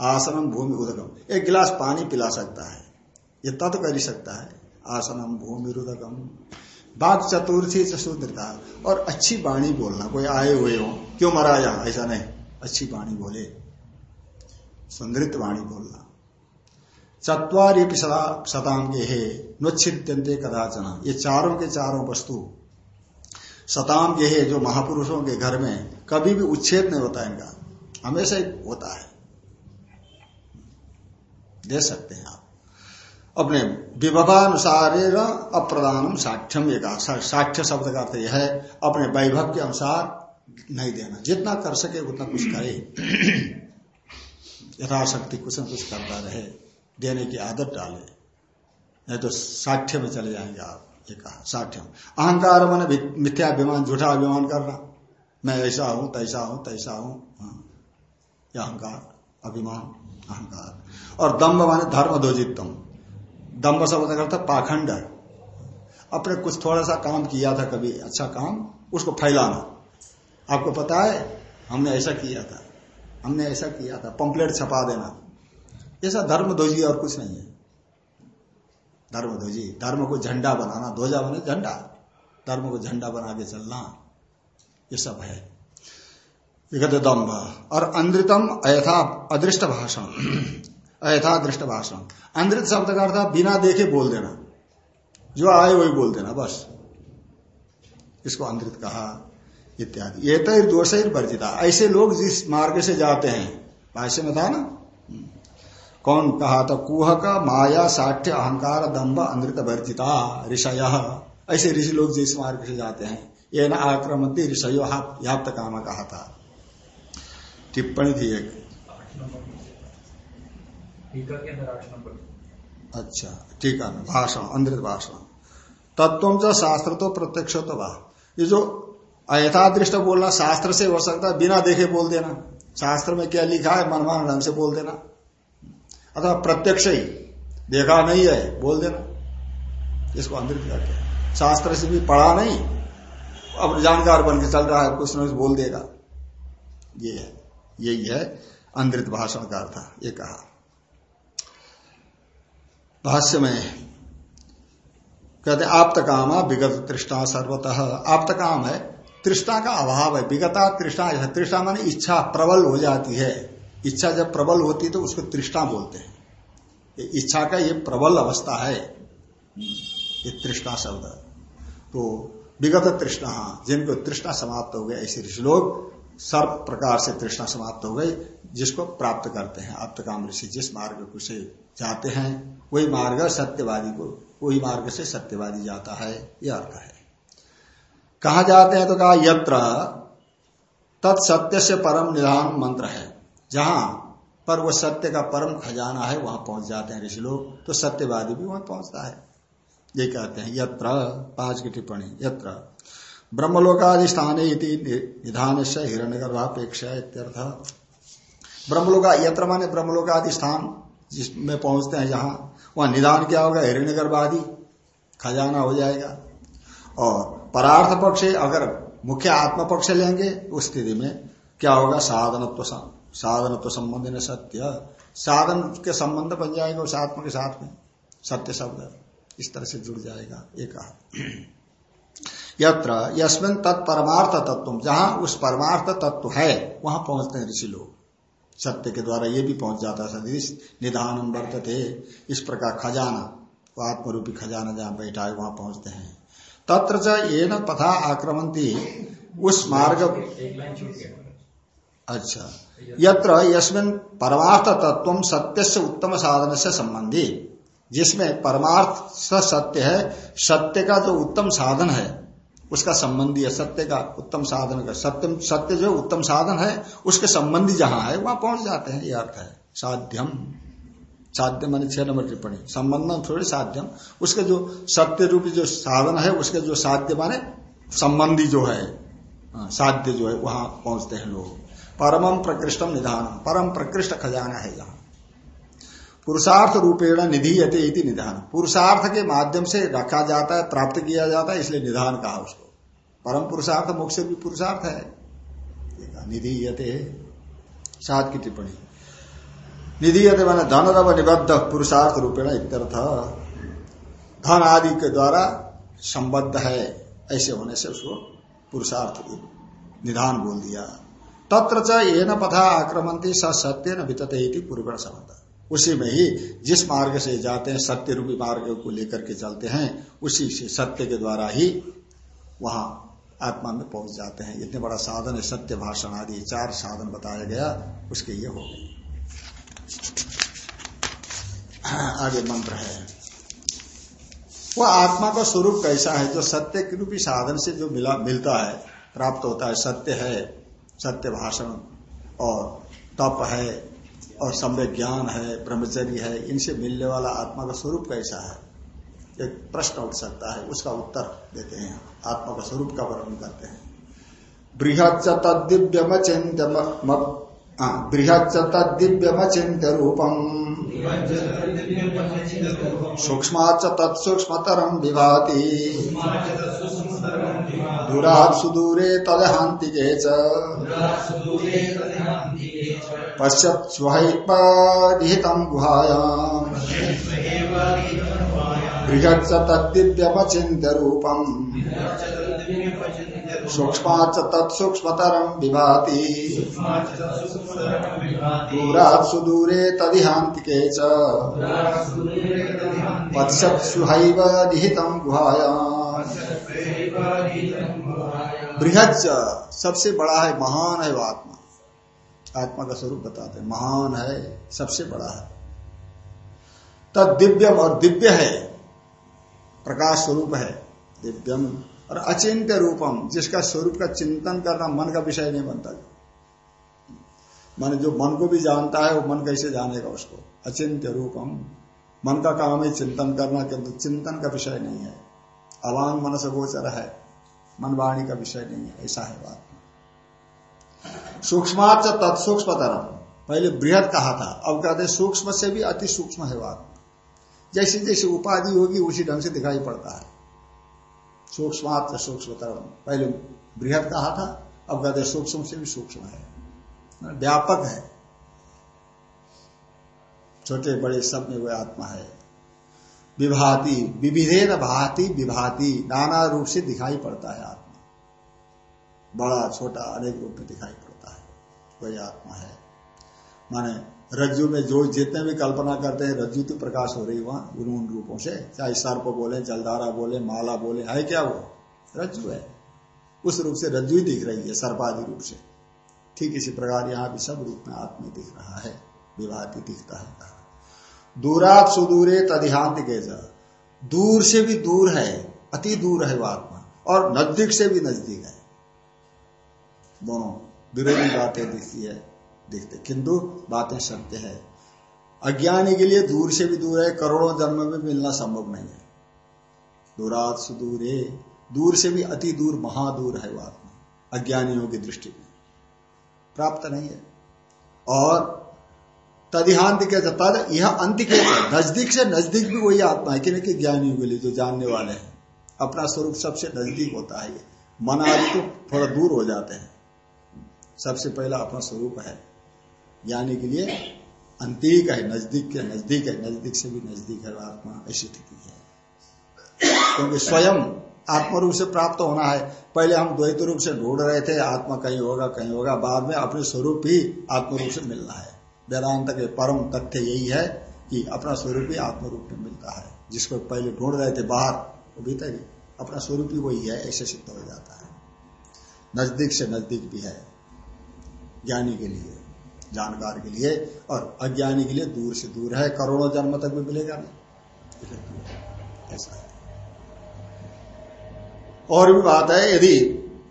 आसनम, भूमि, उदगम। एक गिलास पानी पिला सकता है। इतना तो कर ही सकता है। आसनम, भूमि, उदगम। बाघ चतुर्थी चतुर्था और अच्छी वाणी बोलना, कोई आए हुए हो, क्यों मरा यहाँ? ऐसा नहीं। अच्छी वाणी बोले। सुंदरित वाणी बोलना। चतवार शतांग हे नुच्छिद्यंते कदाचना। ये चारों के चारों वस्तु सताम के है जो महापुरुषों के घर में कभी भी उच्छेद नहीं होता इनका, हमेशा ही होता है। दे सकते हैं आप। अपने विभवानुसार अप्रदानम साक्ष्यम कहा साक्ष्य शब्द का अर्थ यह है, अपने वैभव के अनुसार नहीं देना। जितना कर सके उतना कुछ करे। यथाशक्ति कुछ न कुछ करता रहे, देने की आदत डाले, नहीं तो साठ्य में चले जाएँगे आप, ये कहा साक्ष्य अहंकार मन मिथ्या अभिमान झूठा अभिमान करना। मैं ऐसा हूँ, तैसा हूँ तैसा हूँ। हाँ। यह अहंकार, अभिमान, अहंकार। और दम्भ माने धर्म ध्वजितम दम्भ शब्द करता पाखंड अपने कुछ थोड़ा सा काम किया था कभी अच्छा काम, उसको फैलाना। आपको पता है, हमने ऐसा किया था। हमने ऐसा किया था पंपलेट छपा देना। ऐसा धर्म ध्वजी और कुछ नहीं है। धर्म ध्वजी धर्म को झंडा बनाना, ध्वजा बने झंडा। धर्म को झंडा बना के चलना, ये सब है। विगत दम्भ। और अंद्रितम अयथा अदृष्ट भाषण। अयथा दृष्ट भाषण। अंधित शब्द का अर्थ बिना देखे बोल देना। जो आए वही बोल देना, बस। इसको अंधित कहा। इत्यादि। ये तो दोष वर्जिता ऐसे लोग जिस मार्ग से जाते हैं भाष्य में था ना? कौन कहा था? कुह का माया साठ्य अहंकार दम्भ अंधित वर्जिता ऋषय। ऐसे ऋषि लोग जिस मार्ग से जाते हैं ये न आक्रमती ऋषयो याप्त कामा कहा था। टिप्पणी थी एक। अच्छा ठीक है भाषण अंधित भाषण। तत्व शास्त्र तो प्रत्यक्ष तो वाह ये जो अयथादृष्ट बोलना शास्त्र से हो सकता है, बिना देखे बोल देना। शास्त्र में क्या लिखा है मनमान ढंग से बोल देना। अथवा प्रत्यक्ष ही, देखा नहीं है, बोल देना। इसको अंधित करके शास्त्र से भी पढ़ा नहीं, अब जानकार बन के चल रहा है, कुछ न कुछ बोल देगा। ये है, यही है अंधित भाषण का अर्थ, ये कहा। भाष्य में कहते आप्त कामा विगत तृष्णा सर्वतः। आप्त काम है तृष्णा का अभाव है। विगता तृष्णा तृष्णा मानी इच्छा प्रबल हो जाती है। इच्छा जब प्रबल होती है तो उसको तृष्णा बोलते हैं। इच्छा का ये प्रबल अवस्था है। ये तृष्णा शब्द तो विगत तृष्णा, जिनको तृष्णा समाप्त हो गए ऐसे ऋषि लोग सर्व प्रकार से तृष्णा समाप्त हो गई जिसको प्राप्त करते हैं। आप्त काम ऋषि जिस मार्ग से जाते हैं, वही मार्ग सत्यवादी को, वही मार्ग से सत्यवादी जाता है, यह अर्थ है। कहा जाते हैं तो कहा यत्र तत्सत्य से परम निधान मंत्र है। जहाँ पर वो सत्य का परम खजाना है, वहाँ पहुँच जाते हैं ऋषि लोग तो सत्यवादी भी वहाँ पहुँचता है। ये कहते हैं, यत्र, पाँच की टिप्पणी, यत्र। ब्रह्मलोकाधिष्ठान निधान से हिरण्य गर्भापेक्षा इत्यर्थ। ब्रह्मलोका, यत्र माने ब्रह्मलोकाधिष्ठान, जिसमें पहुँचते हैं जहाँ, वहाँ निदान क्या होगा? हिरण्य खजाना हो जाएगा। और परार्थ पक्ष अगर मुख्य आत्म पक्ष लेंगे, उस स्थिति में क्या होगा? साधनत्व साधनत्व संबंध ने सत्य। साधन के संबंध बन जाएगा उस आत्मा के साथ में। सत्य शब्द इस तरह से जुड़ जाएगा, एक यत्र यशमिन तत्परमार्थ तत्व जहाँ उस परमार्थ तत्व है, वहाँ पहुँचते हैं ऋषि लोग। सत्य के द्वारा ये भी पहुँच जाता है निधान वर्तते। इस प्रकार खजाना, वो आत्मरूपी खजाना जहाँ बैठा है, वहाँ पहुँचते हैं। तत्र च ये न पथा आक्रमंती उस मार्ग अच्छा यत्र यस्मिन परमार्थ तत्व सत्य से उत्तम साधन से संबंधी जिसमें परमार्थ सत्य है सत्य का जो उत्तम साधन है उसका संबंधी है सत्य का उत्तम साधन का सत्य सत्य जो उत्तम साधन है उसके संबंधी जहाँ है वहाँ पहुँच जाते हैं यह अर्थ है। साध्यम। साध्य मानी छह नंबर टिप्पणी। संबंध थोड़ी साध्यम। उसके जो सत्य रूपी जो साधन है उसके जो साध्य माने संबंधी जो है हाँ, साध्य जो है वहाँ पहुँचते हैं लोग। परमम प्रकृष्टम निधान। परम प्रकृष्ट खजाना है यहाँ। पुरुषार्थ रूपेण निधि यते निधान। पुरुषार्थ के माध्यम से रखा जाता है प्राप्त किया जाता है इसलिए निधान कहा उसको। परम पुरुषार्थ मोक्ष भी पुरुषार्थ है। निधि यते सात की टिप्पणी। निधि यते मैंने धन रव निबद्ध पुरुषार्थ रूपेण इत्यर्थ धन आदि के द्वारा संबद्ध है, ऐसे होने से उसको पुरुषार्थ निधान बोल दिया। तत्र च ये न पथा आक्रमंती सत्य न वितते पूर्वण संबंध उसी में ही जिस मार्ग से जाते हैं सत्य रूपी मार्ग को लेकर के चलते हैं, उसी से सत्य के द्वारा ही वहाँ आत्मा में पहुँच जाते हैं। इतने बड़ा साधन है, सत्य भाषण आदि, चार साधन बताया गया, उसके ये हो गए। आगे मंत्र है। वह आत्मा का स्वरूप कैसा है? जो सत्य के रूपी साधन से जो मिला, मिलता है, प्राप्त होता है, सत्य है, सत्य भाषण और तप है और सम्य ज्ञान है, ब्रह्मचर्य है, इनसे मिलने वाला आत्मा का स्वरूप कैसा है? एक प्रश्न उठ सकता है, उसका उत्तर देते हैं। आत्मा का स्वरूप का वर्णन करते हैं। बृहच्च तद्दिव्यम चिंत्य बृहच्च तद्दिव्यम चिंत्य रूपम सूक्ष्माच तत्सूक्ष्मतरम विभाति। दूरात सुदूरे तदहांतिके पश्यत स्वहितम गुहायाम। बृहत् तद्दिव्यमचिन्त्य रूपम सूक्ष्माच तत्सूक्ष्मतरम विभाति। दूरात सुदूरे तदिहांतिके पश्यत सुहैव निहितम गुहायाम सबसे बड़ा है, महान है वो आत्मा। आत्मा का स्वरूप बताते हैं, महान है, सबसे बड़ा है। तद दिव्यम और दिव्य है, प्रकाश स्वरूप है, दिव्यम। और अचिंत्य रूपम, जिसका स्वरूप का चिंतन करना मन का विषय नहीं बनता। मन जो मन को भी जानता है, वो मन कैसे जानेगा उसको? अचिंत्य रूपम। मन का काम है चिंतन करना, किंतु चिंतन का विषय नहीं है। अवांग मन से गोचर है, मन वाणी का विषय नहीं है, ऐसा है बात। सूक्ष्माच तत्सूक्ष्म तरम पहले बृहद कहा था, अब कहते सूक्ष्म से भी अति सूक्ष्म है बात। जैसी जैसी उपाधि होगी, उसी ढंग से दिखाई पड़ता है। सूक्ष्म तरम पहले बृहद कहा था, अब कहते सूक्ष्म से भी सूक्ष्म है। व्यापक है। छोटे बड़े सब में वह आत्मा है। विभाति विविधे न भाति, विभाति, नाना रूप से दिखाई पड़ता है आत्मा। बड़ा, छोटा, अनेक रूप में दिखाई पड़ता है। वही आत्मा है। माने रज्जु में जो जितने भी कल्पना करते हैं, रज्जु तो प्रकाश हो रही वहाँ, उन उन रूपों से। चाहे सर्प बोले, जलधारा बोले, माला बोले, है क्या वो? रज्जु है। उस रूप से रज्जु ही दिख रही है, सर्पादि रूप से। ठीक इसी प्रकार यहाँ भी सब रूप में आत्मा दिख रहा है, विवाह विभाति दिखता है। दूरात सुदूरे तदिहांत के दूर से भी दूर है, अति दूर है वो आत्मा, और नज़दीक से भी नज़दीक है। दोनों विरोधी बातें दिखती है। दिखते। किंतु बातें सत्य है। अज्ञानी के लिए दूर से भी दूर है, करोड़ों जन्म में मिलना संभव नहीं है। दूरात सुदूरे दूर से भी अति दूर, महादूर है वो आत्मा अज्ञानियों की दृष्टि में। प्राप्त नहीं है। और तदिहांत के तद, यह अंत के नज़दीक से नज़दीक भी वही आत्मा है कि नहीं कि ज्ञानियों के लिए जो जानने वाले हैं। अपना स्वरूप सबसे नज़दीक होता है। मन आदि तो थोड़ा दूर हो जाते हैं। सबसे पहला अपना स्वरूप है। ज्ञानी के लिए अंतिक है, नज़दीक के नज़दीक है, नज़दीक से भी नज़दीक है आत्मा, ऐसी स्थिति है। क्योंकि स्वयं आत्म रूप से प्राप्त होना है। पहले हम द्वैत रूप से ढूंढ रहे थे, आत्मा कहीं होगा कहीं होगा। बाद में अपने स्वरूप ही आत्म रूप से मिलना है। वेदांत के परम तथ्य यही है कि अपना स्वरूप ही आत्म रूप में मिलता है। जिसको पहले ढूंढ रहे थे बाहर, वो भीतर अपना स्वरूप ही वही है, ऐसे सिद्ध हो जाता है। नज़दीक से नज़दीक भी है, ज्ञानी के लिए। जानकार के लिए और अज्ञानी के लिए दूर से दूर है, करोड़ों जन्म तक भी मिलेगा नहीं ऐसा है। और भी बात है, यदि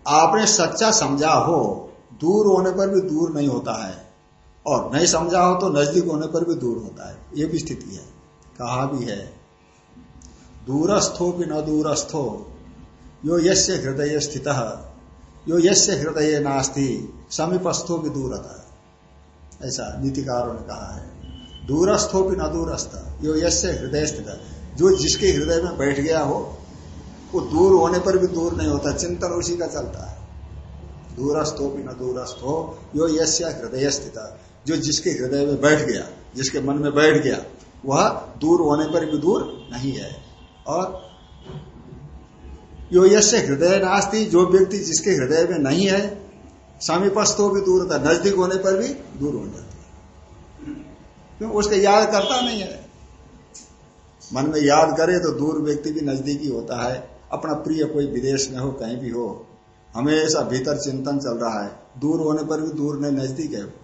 आपने सच्चा समझा हो, दूर होने पर भी दूर नहीं होता है, और नहीं समझा हो तो नज़दीक होने पर भी दूर होता है। ये भी स्थिति है। कहा भी है, दूरस्थो भी न दूरस्थो, यो यश हृदय स्थित, यो यश हृदय नास्ति, समीपस्थो भी दूरता। ऐसा नीतिकारों ने कहा है। दूरस्थो भी न दूरस्थ यो यश हृदय स्थित जो जिसके हृदय में बैठ गया हो, वो दूर होने पर भी दूर नहीं होता, चिंतन उसी का चलता है। दूरस्थो भी न दूरस्थ यो यश हृदय स्थित जो जिसके हृदय में बैठ गया, जिसके मन में बैठ गया, वह दूर होने पर भी दूर नहीं है। और यो यश हृदय नास्ती, जो व्यक्ति जिसके हृदय में नहीं है समीपस्थो भी दूर होता नज़दीक होने पर भी दूर हो जाता है। क्यों? उसका याद करता नहीं है। मन में याद करे तो दूर व्यक्ति भी नजदीकी होता है। अपना प्रिय कोई विदेश में हो, कहीं भी हो, हमेशा भीतर चिंतन चल रहा है। दूर होने पर भी दूर नहीं, नज़दीक है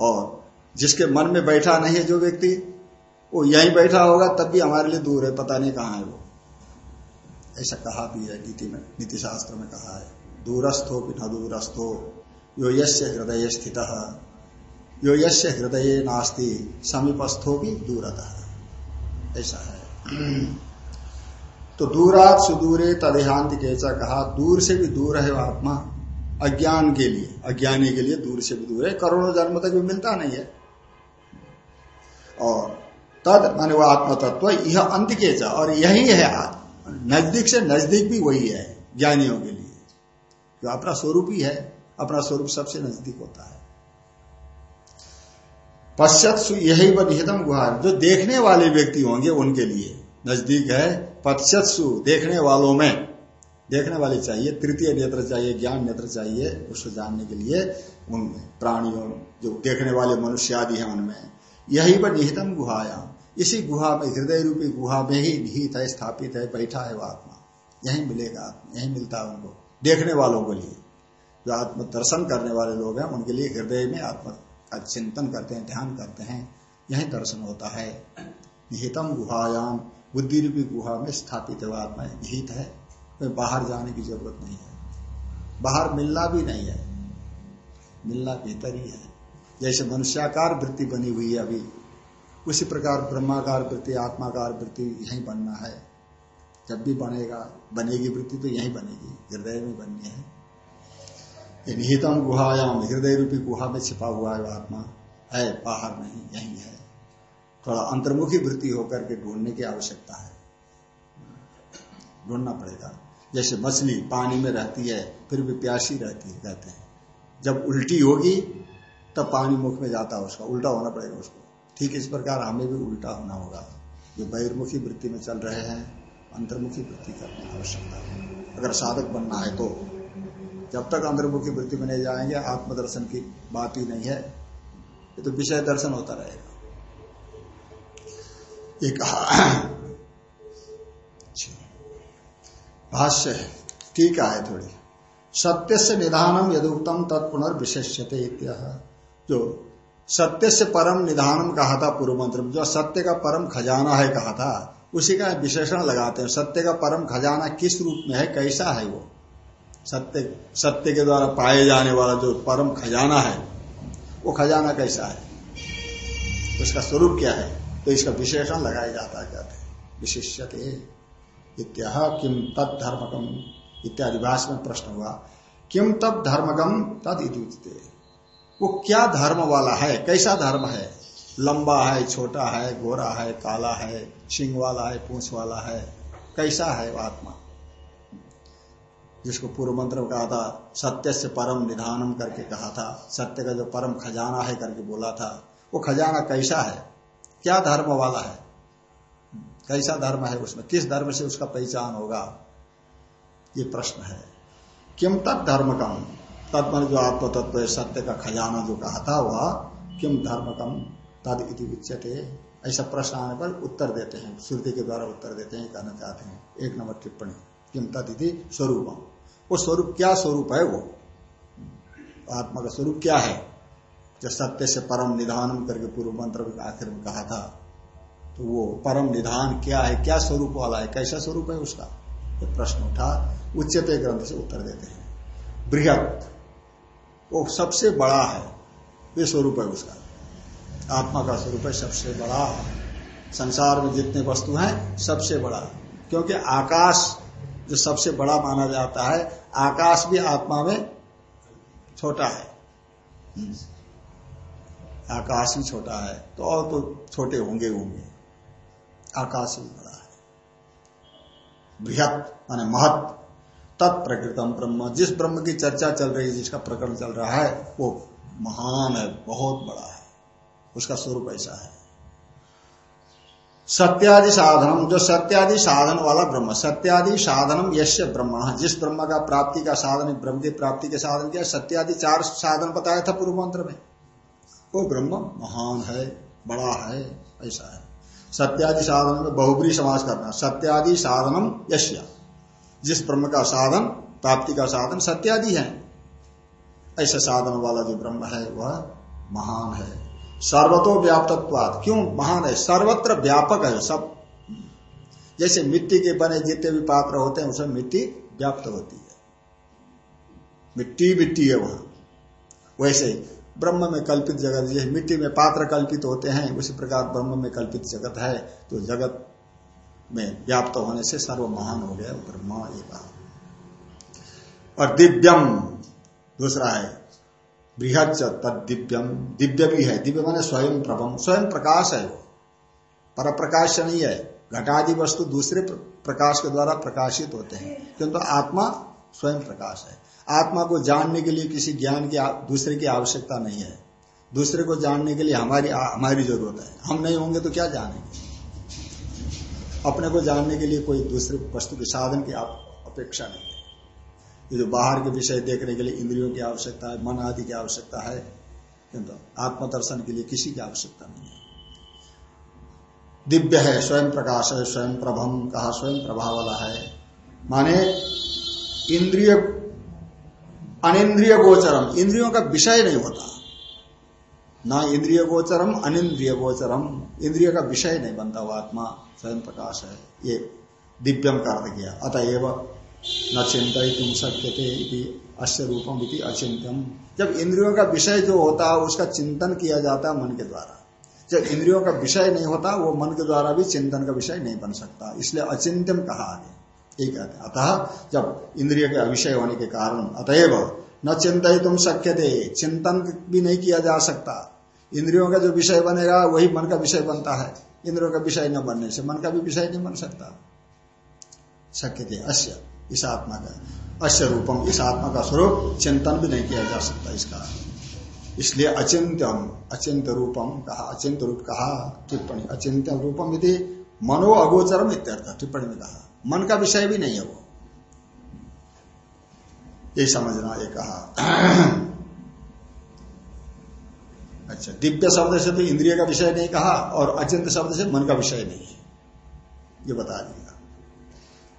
और जिसके मन में बैठा नहीं है जो व्यक्ति, वो यहीं बैठा होगा, तब भी हमारे लिए दूर है, पता नहीं कहाँ है वो। ऐसा कहा भी है, नीति में, नीति शास्त्र में कहा है। दूरस्थो भी न दूरस्थो। यो यश हृदय स्थित। यो यश हृदय नास्ती समीपस्थो भी दूरत। ऐसा है। तो दूरात सुदूरे तदेहांत के कहा, दूर से भी दूर है आत्मा, अज्ञान के लिए। अज्ञानी के लिए दूर से भी दूर है। करोड़ों जन्म तक भी मिलता नहीं है। और तद मान वो आत्म तत्व यह अंत के और यही है नज़दीक से नज़दीक भी वही है, ज्ञानियों के जो अपना स्वरूप ही है, अपना स्वरूप सबसे नज़दीक होता है। पश्चात यही व निहितम गुहा जो देखने वाले व्यक्ति होंगे उनके लिए नज़दीक है। पश्चत्सु देखने वालों में, देखने वाले चाहिए, तृतीय नेत्र चाहिए, ज्ञान नेत्र चाहिए उसको जानने के लिए उनमें, प्राणियों, जो देखने वाले मनुष्य आदि है उनमें। यही पर निहितम गुहायाम इसी गुहा में, हृदय रूपी गुहा में ही निहित है, स्थापित है, बैठा है वह आत्मा। यही मिलेगा, यही मिलता है उनको। देखने वालों के लिए। जो आत्म दर्शन करने वाले लोग हैं, उनके लिए हृदय में आत्मा का चिंतन करते हैं, ध्यान करते हैं। यही दर्शन होता है। निहितम गुहायाम बुद्धि रूपी गुहा में स्थापित है आत्मा निहित है। कोई बाहर जाने की ज़रूरत नहीं है। बाहर मिलना भी नहीं है। मिलना बेहतर ही है। जैसे मनुष्याकार वृत्ति बनी हुई है अभी, उसी प्रकार ब्रह्माकार वृत्ति, आत्माकार वृत्ति यही बनना है। जब भी बनेगा, बनेगी वृत्ति तो यही बनेगी, हृदय में बननी है। निहितम गुहायाम हृदय रूपी गुहा में छिपा हुआ है आत्मा, है, बाहर नहीं, यही है। थोड़ा अंतर्मुखी वृत्ति होकर के ढूँढने की आवश्यकता है। ढूंढना पड़ेगा। जैसे मछली पानी में रहती है, फिर भी प्यासी रहती है, कहते हैं। जब उल्टी होगी, तब पानी मुख में जाता है उसका, उल्टा होना पड़ेगा उसको। ठीक इस प्रकार हमें भी उल्टा होना होगा। जो बहिर्मुखी वृत्ति में चल रहे हैं अंतर्मुखी वृत्ति करने आवश्यकता है। अगर साधक बनना है तो। जब तक अंतर्मुखी वृत्ति में नहीं जाएँगे, आत्मदर्शन की बात ही नहीं है। ये तो विषय दर्शन होता रहेगा। ये कहा, भाष्य है। टीका है थोड़ी। सत्य से निधानम यदुक्तम तत्पुनर्विशेष्यते जो सत्य से परम निधानम कहा था पूर्व मंत्र जो सत्य का परम खजाना है कहा था उसी का विशेषण लगाते हैं। सत्य का परम खजाना किस रूप में है, कैसा है वो? सत्य सत्य के द्वारा पाए जाने वाला जो परम खजाना है, वो खजाना कैसा है? उसका स्वरूप क्या है? तो इसका विशेषण लगाया जाता है, कहते हैं। किम तद धर्मकम इत्यादि भाष में प्रश्न हुआ। किम तब धर्मगम तद इतुते वो क्या धर्म वाला है? कैसा धर्म है? लंबा है, छोटा है, गोरा है, काला है? सिंह वाला है, पूछ वाला है, कैसा है वो आत्मा? जिसको पूर्व मंत्र में कहा था, सत्य से परम निधानम करके कहा था, सत्य का जो परम खजाना है करके बोला था, वो खजाना कैसा है? क्या धर्म वाला है? कैसा धर्म है उसमें? किस धर्म से उसका पहचान होगा? ये प्रश्न है। किम तत् धर्म कम तत्म जो आत्म तत्व सत्य का खजाना जो कहा था वह किम धर्म कम तद इति विच्यते ऐसा प्रश्न आने पर उत्तर देते हैं। श्रुति के द्वारा उत्तर देते हैं, कहना चाहते हैं। एक नंबर टिप्पणी किम तद इति स्वरूपम वो स्वरूप क्या स्वरूप है वो? आत्मा का स्वरूप क्या है? जो सत्य से परम निधान करके पूर्व मंत्र आखिर में कहा था तो वो परम निधान क्या है? क्या स्वरूप वाला है? कैसा स्वरूप है उसका? ये प्रश्न उठा, उच्चते ग्रंथ से उत्तर देते हैं। बृहत, वो सबसे बड़ा है, ये स्वरूप है उसका। आत्मा का स्वरूप है, सबसे बड़ा। संसार में जितने वस्तु हैं, सबसे बड़ा। क्योंकि आकाश जो सबसे बड़ा माना जाता है, आकाश भी आत्मा में छोटा है। आकाश ही छोटा है तो और तो छोटे होंगे होंगे। आकाश भी बड़ा है। बृहत माने महत। तत्प्रकृतम ब्रह्म। जिस ब्रह्म की चर्चा चल रही है, जिसका प्रकरण चल रहा है, वो महान है, बहुत बड़ा है। उसका स्वरूप ऐसा है। सत्यादि साधनम, जो सत्यादि साधन वाला ब्रह्म, सत्यादि साधनम यश ब्रह्म, जिस ब्रह्म का प्राप्ति का साधन, ब्रह्म की प्राप्ति के साधन क्या, सत्यादि चार साधन बताया था पूर्व मंत्र में। वो ब्रह्म महान है, बड़ा है, ऐसा है। सत्यादि साधन में बहुबरी समाज करना, सत्यादि साधनम यश्य जिस ब्रह्म का साधन, प्राप्ति का साधन सत्यादि है। ऐसे साधन वाला जो ब्रह्म है, वह महान है। सर्वतो व्याप्तत्वाद क्यों? महान है। सर्वत्र व्यापक है सब। जैसे मिट्टी के बने जितने भी पात्र होते हैं, उसमें मिट्टी व्याप्त होती है। मिट्टी मिट्टी है वहाँ। वैसे ब्रह्म में कल्पित जगत, जैसे मिट्टी में पात्र कल्पित होते हैं, उसी प्रकार ब्रह्म में कल्पित जगत है। तो जगत में व्याप्त होने से सर्व महान हो गया ब्रह्मा ये कहा और दिव्यम, दूसरा है बृहद तद दिव्यम दिव्य भी है। दिव्य माने स्वयं प्रभम स्वयं प्रकाश है वो। पर प्रकाश नहीं है। घटादि वस्तु दूसरे प्रकाश के द्वारा प्रकाशित होते हैं। किंतु आत्मा स्वयं प्रकाश है। आत्मा को जानने के लिए किसी ज्ञान की दूसरे की आवश्यकता नहीं है। दूसरे को जानने के लिए हमारी हमारी ज़रूरत है। हम नहीं होंगे तो क्या जानेंगे? अपने को जानने के लिए कोई दूसरे वस्तु के साधन की अपेक्षा नहीं है। ये जो बाहर के विषय देखने के लिए इंद्रियों की आवश्यकता है, मन आदि की आवश्यकता है, किंतु आत्मदर्शन के लिए किसी की आवश्यकता नहीं है। दिव्य है, स्वयं प्रकाश है, स्वयं प्रभम कहा, स्वयं प्रभा वाला है। माने इंद्रिय, अनिंद्रिय गोचरम, इंद्रियों का विषय नहीं होता। ना इंद्रिय गोचरम, अनिंद्रिय गोचरम। इंद्रिय का विषय नहीं बनता वो आत्मा, स्वयं प्रकाश है। ये दिव्यम कार्य किया। अतएव न चिंत तुम थे अश्य रूपम इति अचिंत्यम जब इंद्रियों का विषय जो होता है उसका चिंतन किया जाता है मन के द्वारा। जब इंद्रियों का विषय नहीं होता, वो मन के द्वारा भी चिंतन का विषय नहीं बन सकता। इसलिए अचिंतम कहा आगे ये कहते हैं। अतः जब इंद्रिय के अविषय होने के कारण अतएव न चिंत ही तुम सक्य थे चिंतन भी नहीं किया जा सकता। इंद्रियों का जो विषय बनेगा, वही मन का विषय बनता है। इंद्रियों का विषय न बनने से मन का भी विषय नहीं बन सकता। शक्य थे अश्य इस आत्मा का अश्य रूपम इस आत्मा का स्वरूप, चिंतन भी नहीं किया जा सकता इसका। इसलिए अचिंत्यम अचिंत रूपम कहा अचिंत रूप कहा, टिप्पणी अचिंत रूपम यदि मनो अगोचरम इत्यर्थ, टिप्पणी में कहा। मन का विषय भी नहीं है वो। यही समझना, ये कहा। अच्छा दिव्य शब्द से तो इंद्रिय का विषय नहीं कहा, और अचिंत शब्द से मन का विषय नहीं है। ये बता दिया।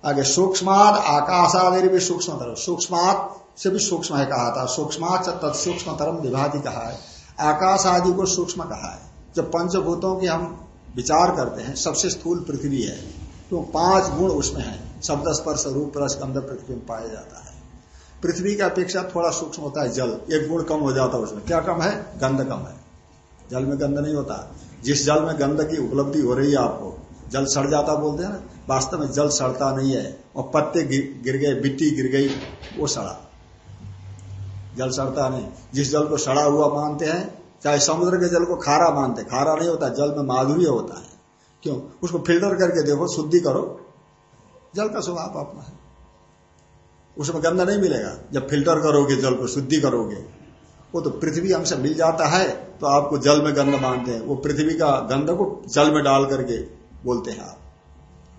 आगे सूक्ष्माद आकाशादि भी सूक्ष्म सूक्ष्मात से भी सूक्ष्म है कहा था। सूक्ष्मात तत्सूक्ष्म तरम विभाति कहा है। आकाश आदि को सूक्ष्म कहा है। जब पंचभूतों की हम विचार करते हैं, सबसे स्थूल पृथ्वी है तो पाँच गुण उसमें है। शब्द स्पर्श, रूप, रस, गंध, पृथ्वी में पाया जाता है। पृथ्वी की अपेक्षा थोड़ा सूक्ष्म होता है जल। एक गुण कम हो जाता है उसमें। क्या कम है? गंध कम है। जल में गंध नहीं होता। जिस जल में गंध की उपलब्धि हो रही है आपको, जल सड़ जाता बोलते हैं ना वास्तव में जल सड़ता नहीं है और पत्ते गिर गए, मिट्टी गिर गई, वो सड़ा। जल सड़ता नहीं। जिस जल को सड़ा हुआ मानते हैं, चाहे समुद्र के जल को खारा मानते खारा नहीं होता, जल में माधुर्य होता है। क्यों? उसको फ़िल्टर करके देखो, शुद्धि करो। जल का स्वभाव अपना है। उसमें गंदा नहीं मिलेगा। जब फ़िल्टर करोगे, जल को शुद्धि करोगे, वो तो पृथ्वी हमसे मिल जाता है तो आपको जल में गंध मानते हैं। वो पृथ्वी का गंध को जल में डाल करके बोलते हैं आप।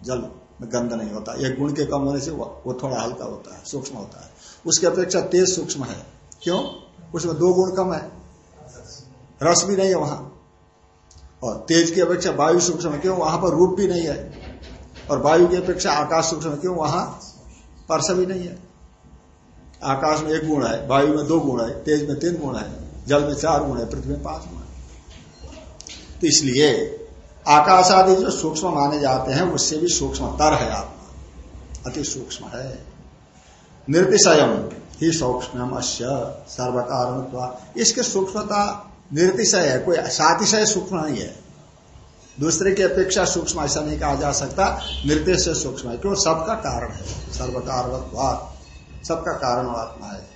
जल में गंध नहीं होता। एक गुण के कम होने से वो थोड़ा हल्का होता है, सूक्ष्म होता है। उसकी अपेक्षा तेज सूक्ष्म है। क्यों? उसमें दो गुण कम है। रस भी नहीं है वहाँ। और तेज की अपेक्षा वायु सूक्ष्म है। क्यों? वहाँ पर रूप भी नहीं है। और वायु की अपेक्षा आकाश सूक्ष्म है। क्यों? वहाँ परस भी नहीं है। आकाश में एक गुण है, वायु में दो गुण है, तेज में तीन गुण है, जल में चार गुण है, पृथ्वी में पाँच गुण है। तो इसलिए आकाश आदि जो सूक्ष्म माने जाते हैं, उससे भी सूक्ष्म तर है आत्मा। अति सूक्ष्म है। निर्तिशयम ही सूक्ष्म अश्य सर्व कारण इसके सूक्ष्मता निर्तिशय है, कोई सातिशय सूक्ष्म नहीं है। दूसरे की अपेक्षा सूक्ष्म ऐसा नहीं कहा जा सकता। निर्देश सूक्ष्म है क्यों सबका कारण है सर्व कारण सबका कारण आत्मा है।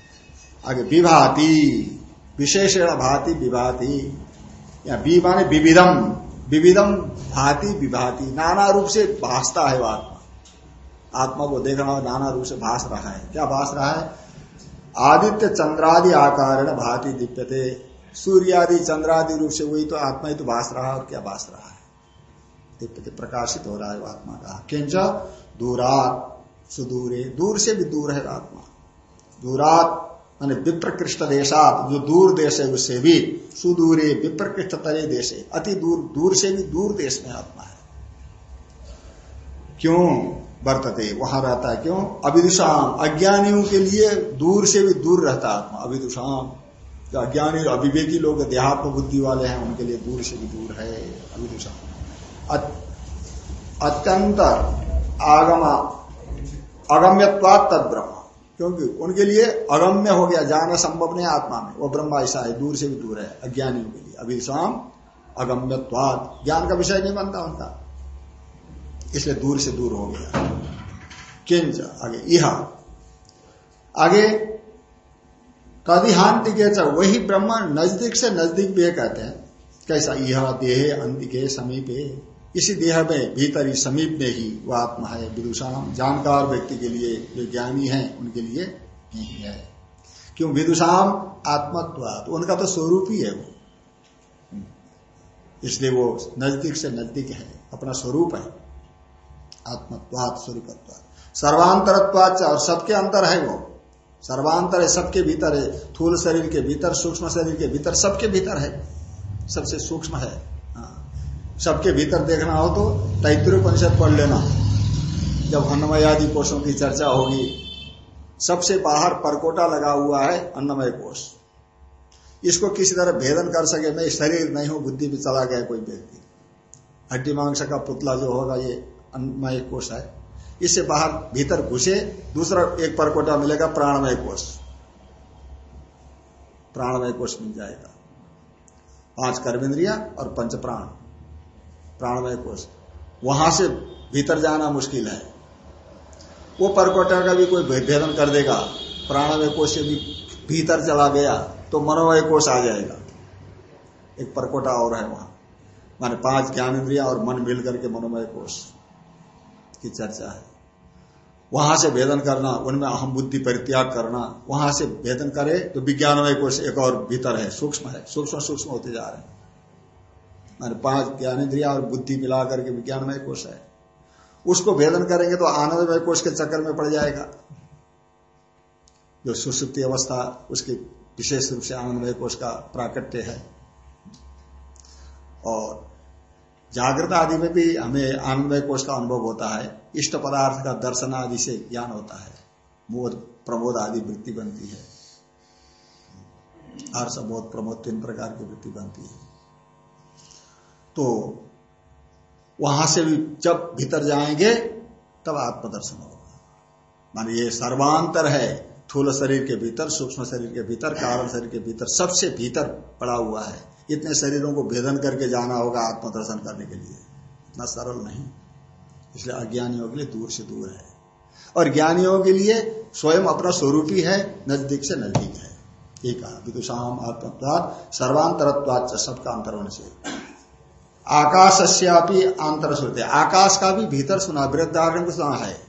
आगे, विभाति, विशेषण भाति विभाति। या बी माने विविधम। विविधम भांति विभाति, नाना रूप से भासता है वो आत्मा। आत्मा को देखना नाना रूप से भास रहा है। क्या भास रहा है? आदित्य चंद्रादि आकार भांति दिप्यते सूर्य आदि चंद्रादि रूप से वही तो आत्मा ही तो भास रहा है, और क्या भास रहा है? दिप्यते प्रकाशित हो रहा है आत्मा का। किंच? दूरात, सुदूरे। दूर से भी दूर है आत्मा। दूरात मान विप्रकृष्ट देशात, जो दूर देश है, उससे भी सुदूरे, विप्रकृष्ट तरे देश है। अति दूर दूर से भी दूर देश में आत्मा है। क्यों वर्तते? वहाँ रहता है क्यों? अविदुषाम अज्ञानियों के लिए दूर से भी दूर रहता आत्मा। अविदुषाम जो अज्ञानी अविवेकी लोग, देहात्म बुद्धि वाले हैं, उनके लिए दूर से भी दूर है अविदुषा। अत्यंत आगम अगम्यवाद तद ब्रह्म क्योंकि उनके लिए अगम्य हो गया, जाना संभव नहीं आत्मा में। वो ब्रह्म ऐसा है, दूर से भी दूर है, अज्ञानियों के लिए। अभिशाम अगम्यवाद ज्ञान का विषय नहीं बनता उनका। इसलिए दूर से दूर हो गया। किंच आगे यह आगे तदिहांति के वही ब्रह्म नज़दीक से नज़दीक भी कहते हैं, कैसा यह देह अंतिके समीपे। इसी देह में, भीतर ही, समीप में ही वो आत्मा है। विदुषाम जानकार व्यक्ति के लिए जो ज्ञानी है, उनके लिए नहीं है। क्यों? विदुषाम आत्मत्वाद उनका तो स्वरूप ही है वो। इसलिए वो नज़दीक से नज़दीक है। अपना स्वरूप है। आत्मत्वाद स्वरूपत्वाद सर्वांतरत्वाद और सबके अंतर है वो। सर्वांतर है, सबके भीतर है। थूल शरीर के भीतर, सूक्ष्म शरीर के भीतर, सबके भीतर है। सबसे सूक्ष्म है। सबके भीतर देखना हो तो तैतृपनिषद पढ़ लेना। जब अन्नमय आदि कोषों की चर्चा होगी, सबसे बाहर परकोटा लगा हुआ है अन्नमय कोष इसको किसी तरह भेदन कर सके, मैं शरीर नहीं हूँ, बुद्धि में चला गया कोई व्यक्ति। हड्डी मांस का पुतला जो होगा, ये अन्नमय कोष है। इससे बाहर भीतर घुसे, दूसरा एक परकोटा मिलेगा, प्राणमय कोष प्राणमय कोष मिल जाएगा। पाँच कर्मेंद्रिया और पंच प्राण। प्राणमय कोष। वहाँ से भीतर जाना मुश्किल है। वो परकोटा का भी कोई भेदन कर देगा। प्राणमय कोष से भी भीतर चला गया तो मनोमय कोष आ जाएगा। एक परकोटा और है वहाँ। माने पाँच ज्ञान इंद्रिया और मन मिल करके मनोमय कोष की चर्चा है। वहाँ से भेदन करना, उनमें अहम बुद्धि परित्याग करना, वहाँ से भेदन करे तो विज्ञानमय कोष एक और भीतर है, सूक्ष्म है सूक्ष्म सूक्ष्म होते जा रहे हैं। मान पाँच ज्ञान इंद्रिया और बुद्धि मिला करके विज्ञानमय कोष है। उसको भेदन करेंगे तो आनंदमय कोष के चक्कर में पड़ जाएगा। जो सुसुप्ति अवस्था, उसके विशेष रूप से आनंदमय कोष का प्राकट्य है। और जागृत आदि में भी हमें आनंदमय कोष का अनुभव होता है। इष्ट पदार्थ का दर्शन आदि से ज्ञान होता है। मोद, प्रमोद आदि वृत्ति बनती है। हर्ष बोध प्रमोद तीन प्रकार की वृत्ति बनती है। तो वहाँ से भी जब भीतर जाएँगे, तब आत्मदर्शन होगा। माने ये सर्वांतर है थूल शरीर के भीतर, सूक्ष्म शरीर के भीतर, कारण शरीर के भीतर, सबसे भीतर पड़ा हुआ है। इतने शरीरों को भेदन करके जाना होगा आत्मदर्शन करने के लिए। इतना सरल नहीं। इसलिए अज्ञानियों के लिए दूर से दूर है। और ज्ञानियों के लिए स्वयं अपना स्वरूप ही है नज़दीक से नज़दीक है। ये कहा, विदुषाम आत्मत्वाद सर्वांतरत्वाद सबका होने से। आकाशस्यापी आंतर श्रुति आकाश का भी भीतर सुना वृद्धारण सुना है।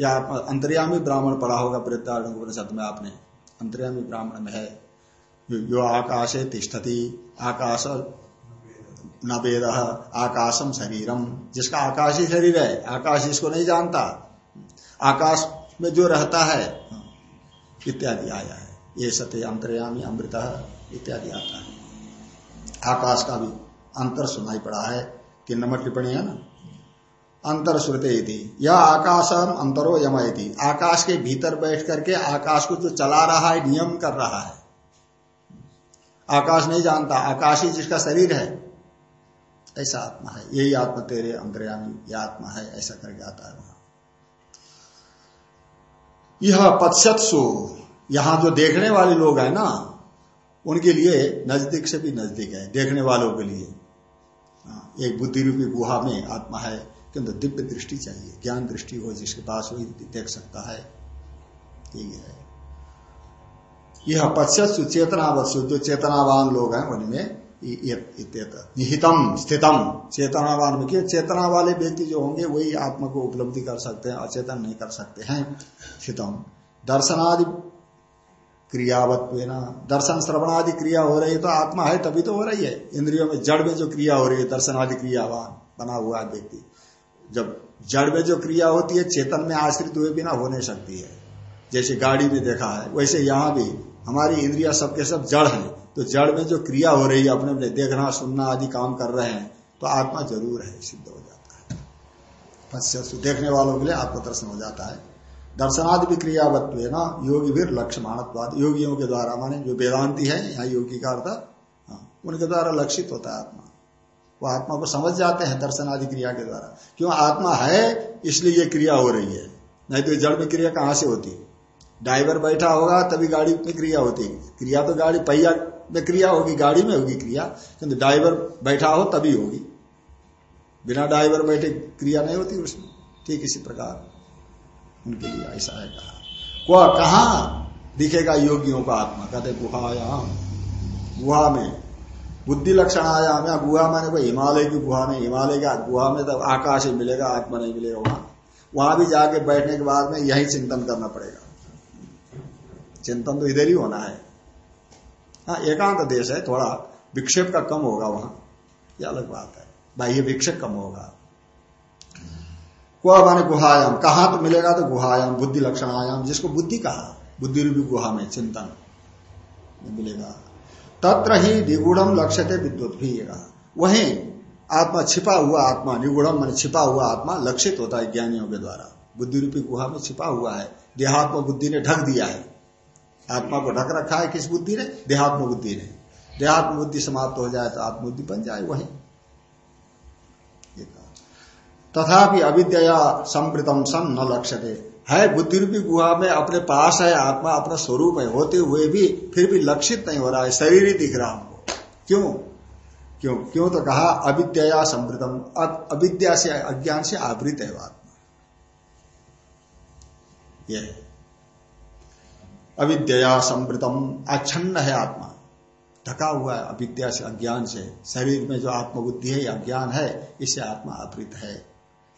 या अंतर्यामी ब्राह्मण पढ़ा होगा वृद्धारण उपनिषद में आपने, अंतर्यामी ब्राह्मण में है। जो आकाशे तिष्ठती, आकाश न वेद आकाशम शरीरम जिसका आकाशी शरीर है, आकाश इसको नहीं जानता। आकाश में जो रहता है, इत्यादि आया है। ये सत्य, अंतर्यामी, अमृत, इत्यादि आता है। आकाश का भी अंतर सुनाई पड़ा है। तीन नंबर टिप्पणी है ना? अंतर श्रुते थी यह आकाशम अंतरो यमयती आकाश के भीतर बैठ करके आकाश को जो चला रहा है, नियम कर रहा है। आकाश नहीं जानता, आकाश ही जिसका शरीर है। ऐसा आत्मा है। यही आत्मा तेरे अंतर्यामी, यह आत्मा है, ऐसा करके आता है वहाँ। यह पश्चत्सु यहाँ जो देखने वाले लोग हैं ना, उनके लिए नज़दीक से भी नज़दीक है, देखने वालों के लिए। एक बुद्धि रूपी गुहा में आत्मा है किंतु दिव्य दृष्टि चाहिए, ज्ञान दृष्टि हो, जिसके पास वही देख सकता है। यही है। यह पश्चात चेतनावत्सु जो चेतनावान लोग हैं, उनमें निहितम, स्थितम, चेतनावान में चेतना वाले व्यक्ति जो होंगे, वही आत्मा को उपलब्धि कर सकते हैं, अचेतन नहीं कर सकते हैं। स्थितम। दर्शनादि क्रियावत्व दर्शन श्रवण आदि क्रिया हो रही है तो आत्मा है, तभी तो हो रही है। इंद्रियों में जड़ में जो क्रिया हो रही है दर्शन आदि क्रियावान, बना हुआ व्यक्ति। जब जड़ में जो क्रिया होती है, चेतन में आश्रित हुए बिना हो नहीं सकती है। जैसे गाड़ी में देखा है, वैसे यहाँ भी हमारी इंद्रिया सबके सब जड़ है। तो जड़ में जो क्रिया हो रही है, अपने अपने देखना, सुनना आदि काम कर रहे हैं तो आत्मा ज़रूर है, सिद्ध हो जाता है। देखने वालों के लिए आत्मदर्शन हो जाता है। दर्शनादि भी क्रियावत्व है ना योगी भी लक्ष्य योगियों के द्वारा माने जो वेदांति है यहाँ योगी का अर्थ हाँ, उनके द्वारा लक्षित होता है आत्मा। वो आत्मा को समझ जाते हैं दर्शन आदि क्रिया के द्वारा। क्यों? आत्मा है इसलिए ये क्रिया हो रही है। नहीं तो जड़ में क्रिया कहाँ से होती? ड्राइवर बैठा होगा तभी गाड़ी में क्रिया होती। क्रिया तो गाड़ी पहिया में क्रिया होगी गाड़ी में होगी क्रिया। किंतु ड्राइवर बैठा हो तभी होगी। बिना ड्राइवर बैठे क्रिया नहीं होती उसमें। ठीक इसी प्रकार। उनके लिए ऐसा है कहा। वह कहा दिखेगा योगियों का आत्मा? कहते गुहायाम। गुहा में। बुद्धि लक्षण आयाम या गुहा मैंने कोई हिमालय की गुहा में हिमालय का गुहा में तब आकाश ही मिलेगा, आत्मा नहीं मिलेगा वहाँ। वहाँ भी जाके बैठने के बाद में यही चिंतन करना पड़ेगा। चिंतन तो इधर ही होना है। हाँ एकांत देश है, थोड़ा। विक्षेप का कम होगा वहाँ। यह अलग बात है। बाह्य विक्षेप कम होगा। कुआ माने गुहायाम। कहा तो मिलेगा तो गुहायाम, बुद्धि लक्षण आयाम जिसको बुद्धि कहा। बुद्धि रूपी गुहा में चिंतन मिलेगा। तत्र ही निगुणम लक्ष्य थे विद्युत भी वही आत्मा छिपा हुआ आत्मा निगुणम मान छिपा हुआ आत्मा लक्षित होता है ज्ञानियों के द्वारा। बुद्धि रूपी गुहा में छिपा हुआ है। देहात्म बुद्धि ने ढक दिया है। आत्मा को ढक रखा है किस बुद्धि ने? देहात्म बुद्धि ने। देहात्म बुद्धि समाप्त हो जाए तो आत्मबुद्धि बन जाए वही। तथापि अविद्या संवृतम सन न लक्ष्य है बुद्धि रूपी गुहा में अपने पास है, आत्मा अपना स्वरूप है, होते हुए भी फिर भी लक्षित नहीं हो रहा है, शरीर ही दिख रहा हमको। क्यों? क्यों? क्यों तो कहा अविद्या संवृतम अविद्या से, अज्ञान से आवृत है आत्मा। यह अविद्या संवृतम आच्छन्न है आत्मा। ढका हुआ है अविद्या से, अज्ञान से। शरीर में जो आत्मबुद्धि है या अज्ञान है, इससे आत्मा आवृत है।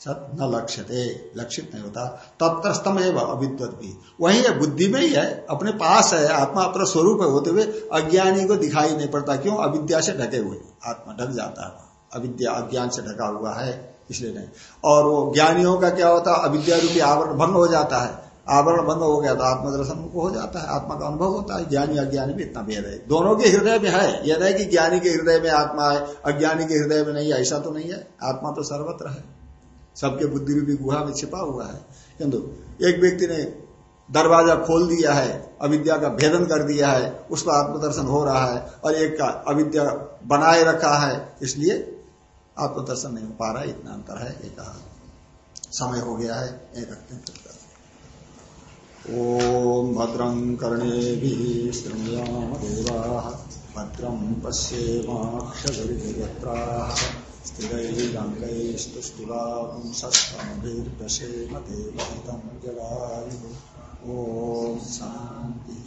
न लक्ष्यते, लक्षित नहीं होता। तत्स्तम एवं अविद्वत भी वही है बुद्धि में ही है, अपने पास है, आत्मा अपना स्वरूप है होते हुए अज्ञानी को दिखाई नहीं पड़ता। क्यों? अविद्या से ढके हुए आत्मा ढक जाता है। अविद्या अज्ञान से ढका हुआ है, इसलिए नहीं। और वो ज्ञानियों का क्या होता है? अविद्या रूपी आवरण भंग हो जाता है। आवरण बंद हो गया तो आत्मदर्शन को हो जाता है। आत्मा का अनुभव होता है। ज्ञानी, अज्ञानी में इतना भेद है। दोनों के हृदय में है। यह नहीं कि ज्ञानी के हृदय में आत्मा है, अज्ञानी के हृदय में नहीं ऐसा तो नहीं है। आत्मा तो सर्वत्र है। सबके बुद्धि रूपी गुहा में छिपा हुआ है। किंतु एक व्यक्ति ने दरवाज़ा खोल दिया है, अविद्या का भेदन कर दिया है, उसका आत्मदर्शन हो रहा है और एक का अविद्या बनाए रखा है, इसलिए आत्मदर्शन नहीं हो पा रहा, इतना अंतर है, एक समय हो गया है, एक रखते हैं ओम भद्रं कर्णे श्रृणुयाम देवा भद्रम पश्येमाक्षरा स्थिरैरङ्गैस्तुष्टिवांसस्तमभिर्दशेम देवहितं जगायुः ॐ शान्ति।